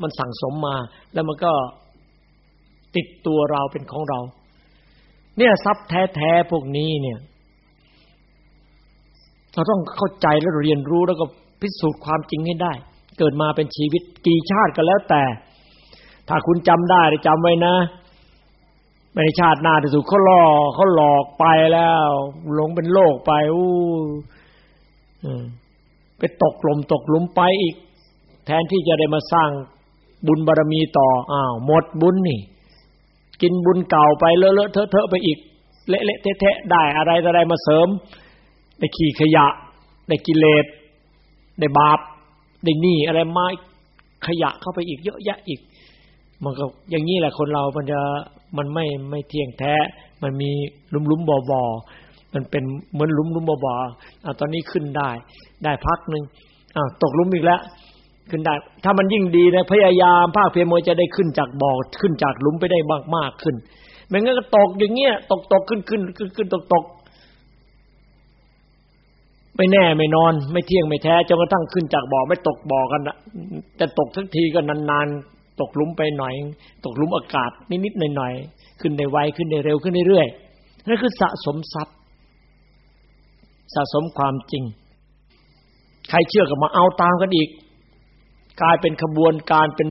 มันสั่งสมมา แล้วมันก็ติดตัวเราเป็นของเรา เนี่ยทรัพย์แท้ๆพวกนี้เนี่ยเราต้องเข้าใจแล้วเรียนรู้แล้วก็พิสูจน์ความจริงให้ได้ เกิดมาเป็นชีวิตกี่ชาติก็แล้วแต่ ถ้าคุณจำได้จำไว้นะไม่ชาติหน้าที่สุดเขาล่อเขาหลอกไปแล้ว หลงเป็นโลกไปอู้ไปตกหลมตกหลุมไปอีก แทนที่จะได้มาสร้างบุญบารรมีต่ออ้าวหมดบุญนี่ กินบุญเก่าไปเลอะเลอะเทอะเทอะไปอีก เละๆเทะๆได้อะไรอะไรมาเสริม ได้ขี้ขยะ ได้กิเลสได้บาปได้หนี้อะไรมาขยะเข้าไปอีกเยอะแยะอีก มันก็อย่างนี้แหละคนเรา มันจะมันไม่ไม่เที่ยงแท้ มันมีลุ่มลุ่มบ่อบ่อมันเป็นเหมือนลุ่มลุ่มบ่อบ่ตอนนี้ขึ้นได้ ได้พักหนึ่งอ้าวตกลุ่มอีกแล้ว ขึ้นได้ ถ้ามันยิ่งดีนะพยายามภาคเพียรมวยจะได้ขึ้นจากบ่อขึ้นจากหลุมไปได้มากมากขึ้นไม่งั้นก็ตกอย่างเงี้ยตกตกขึ้นขึ้นขึ้นขึ้นตกตกไม่แน่ไม่นอน ไม่เที่ยงไม่แท้จนกระทั่งขึ้นจากบ่อไม่ตกบ่อกันจะตกทักทีก็นานๆตกหลุมไปหน่อย ตกหลุมอากาศนิดๆหน่อยๆขึ้นได้ไวขึ้นได้เร็วขึ้นเรื่อยๆนั่นคือสะสมทรัพย์ สะสมความจริง ใครเชื่อก็มาเอาตามกันอีก กลายเป็นขบวนการเป็น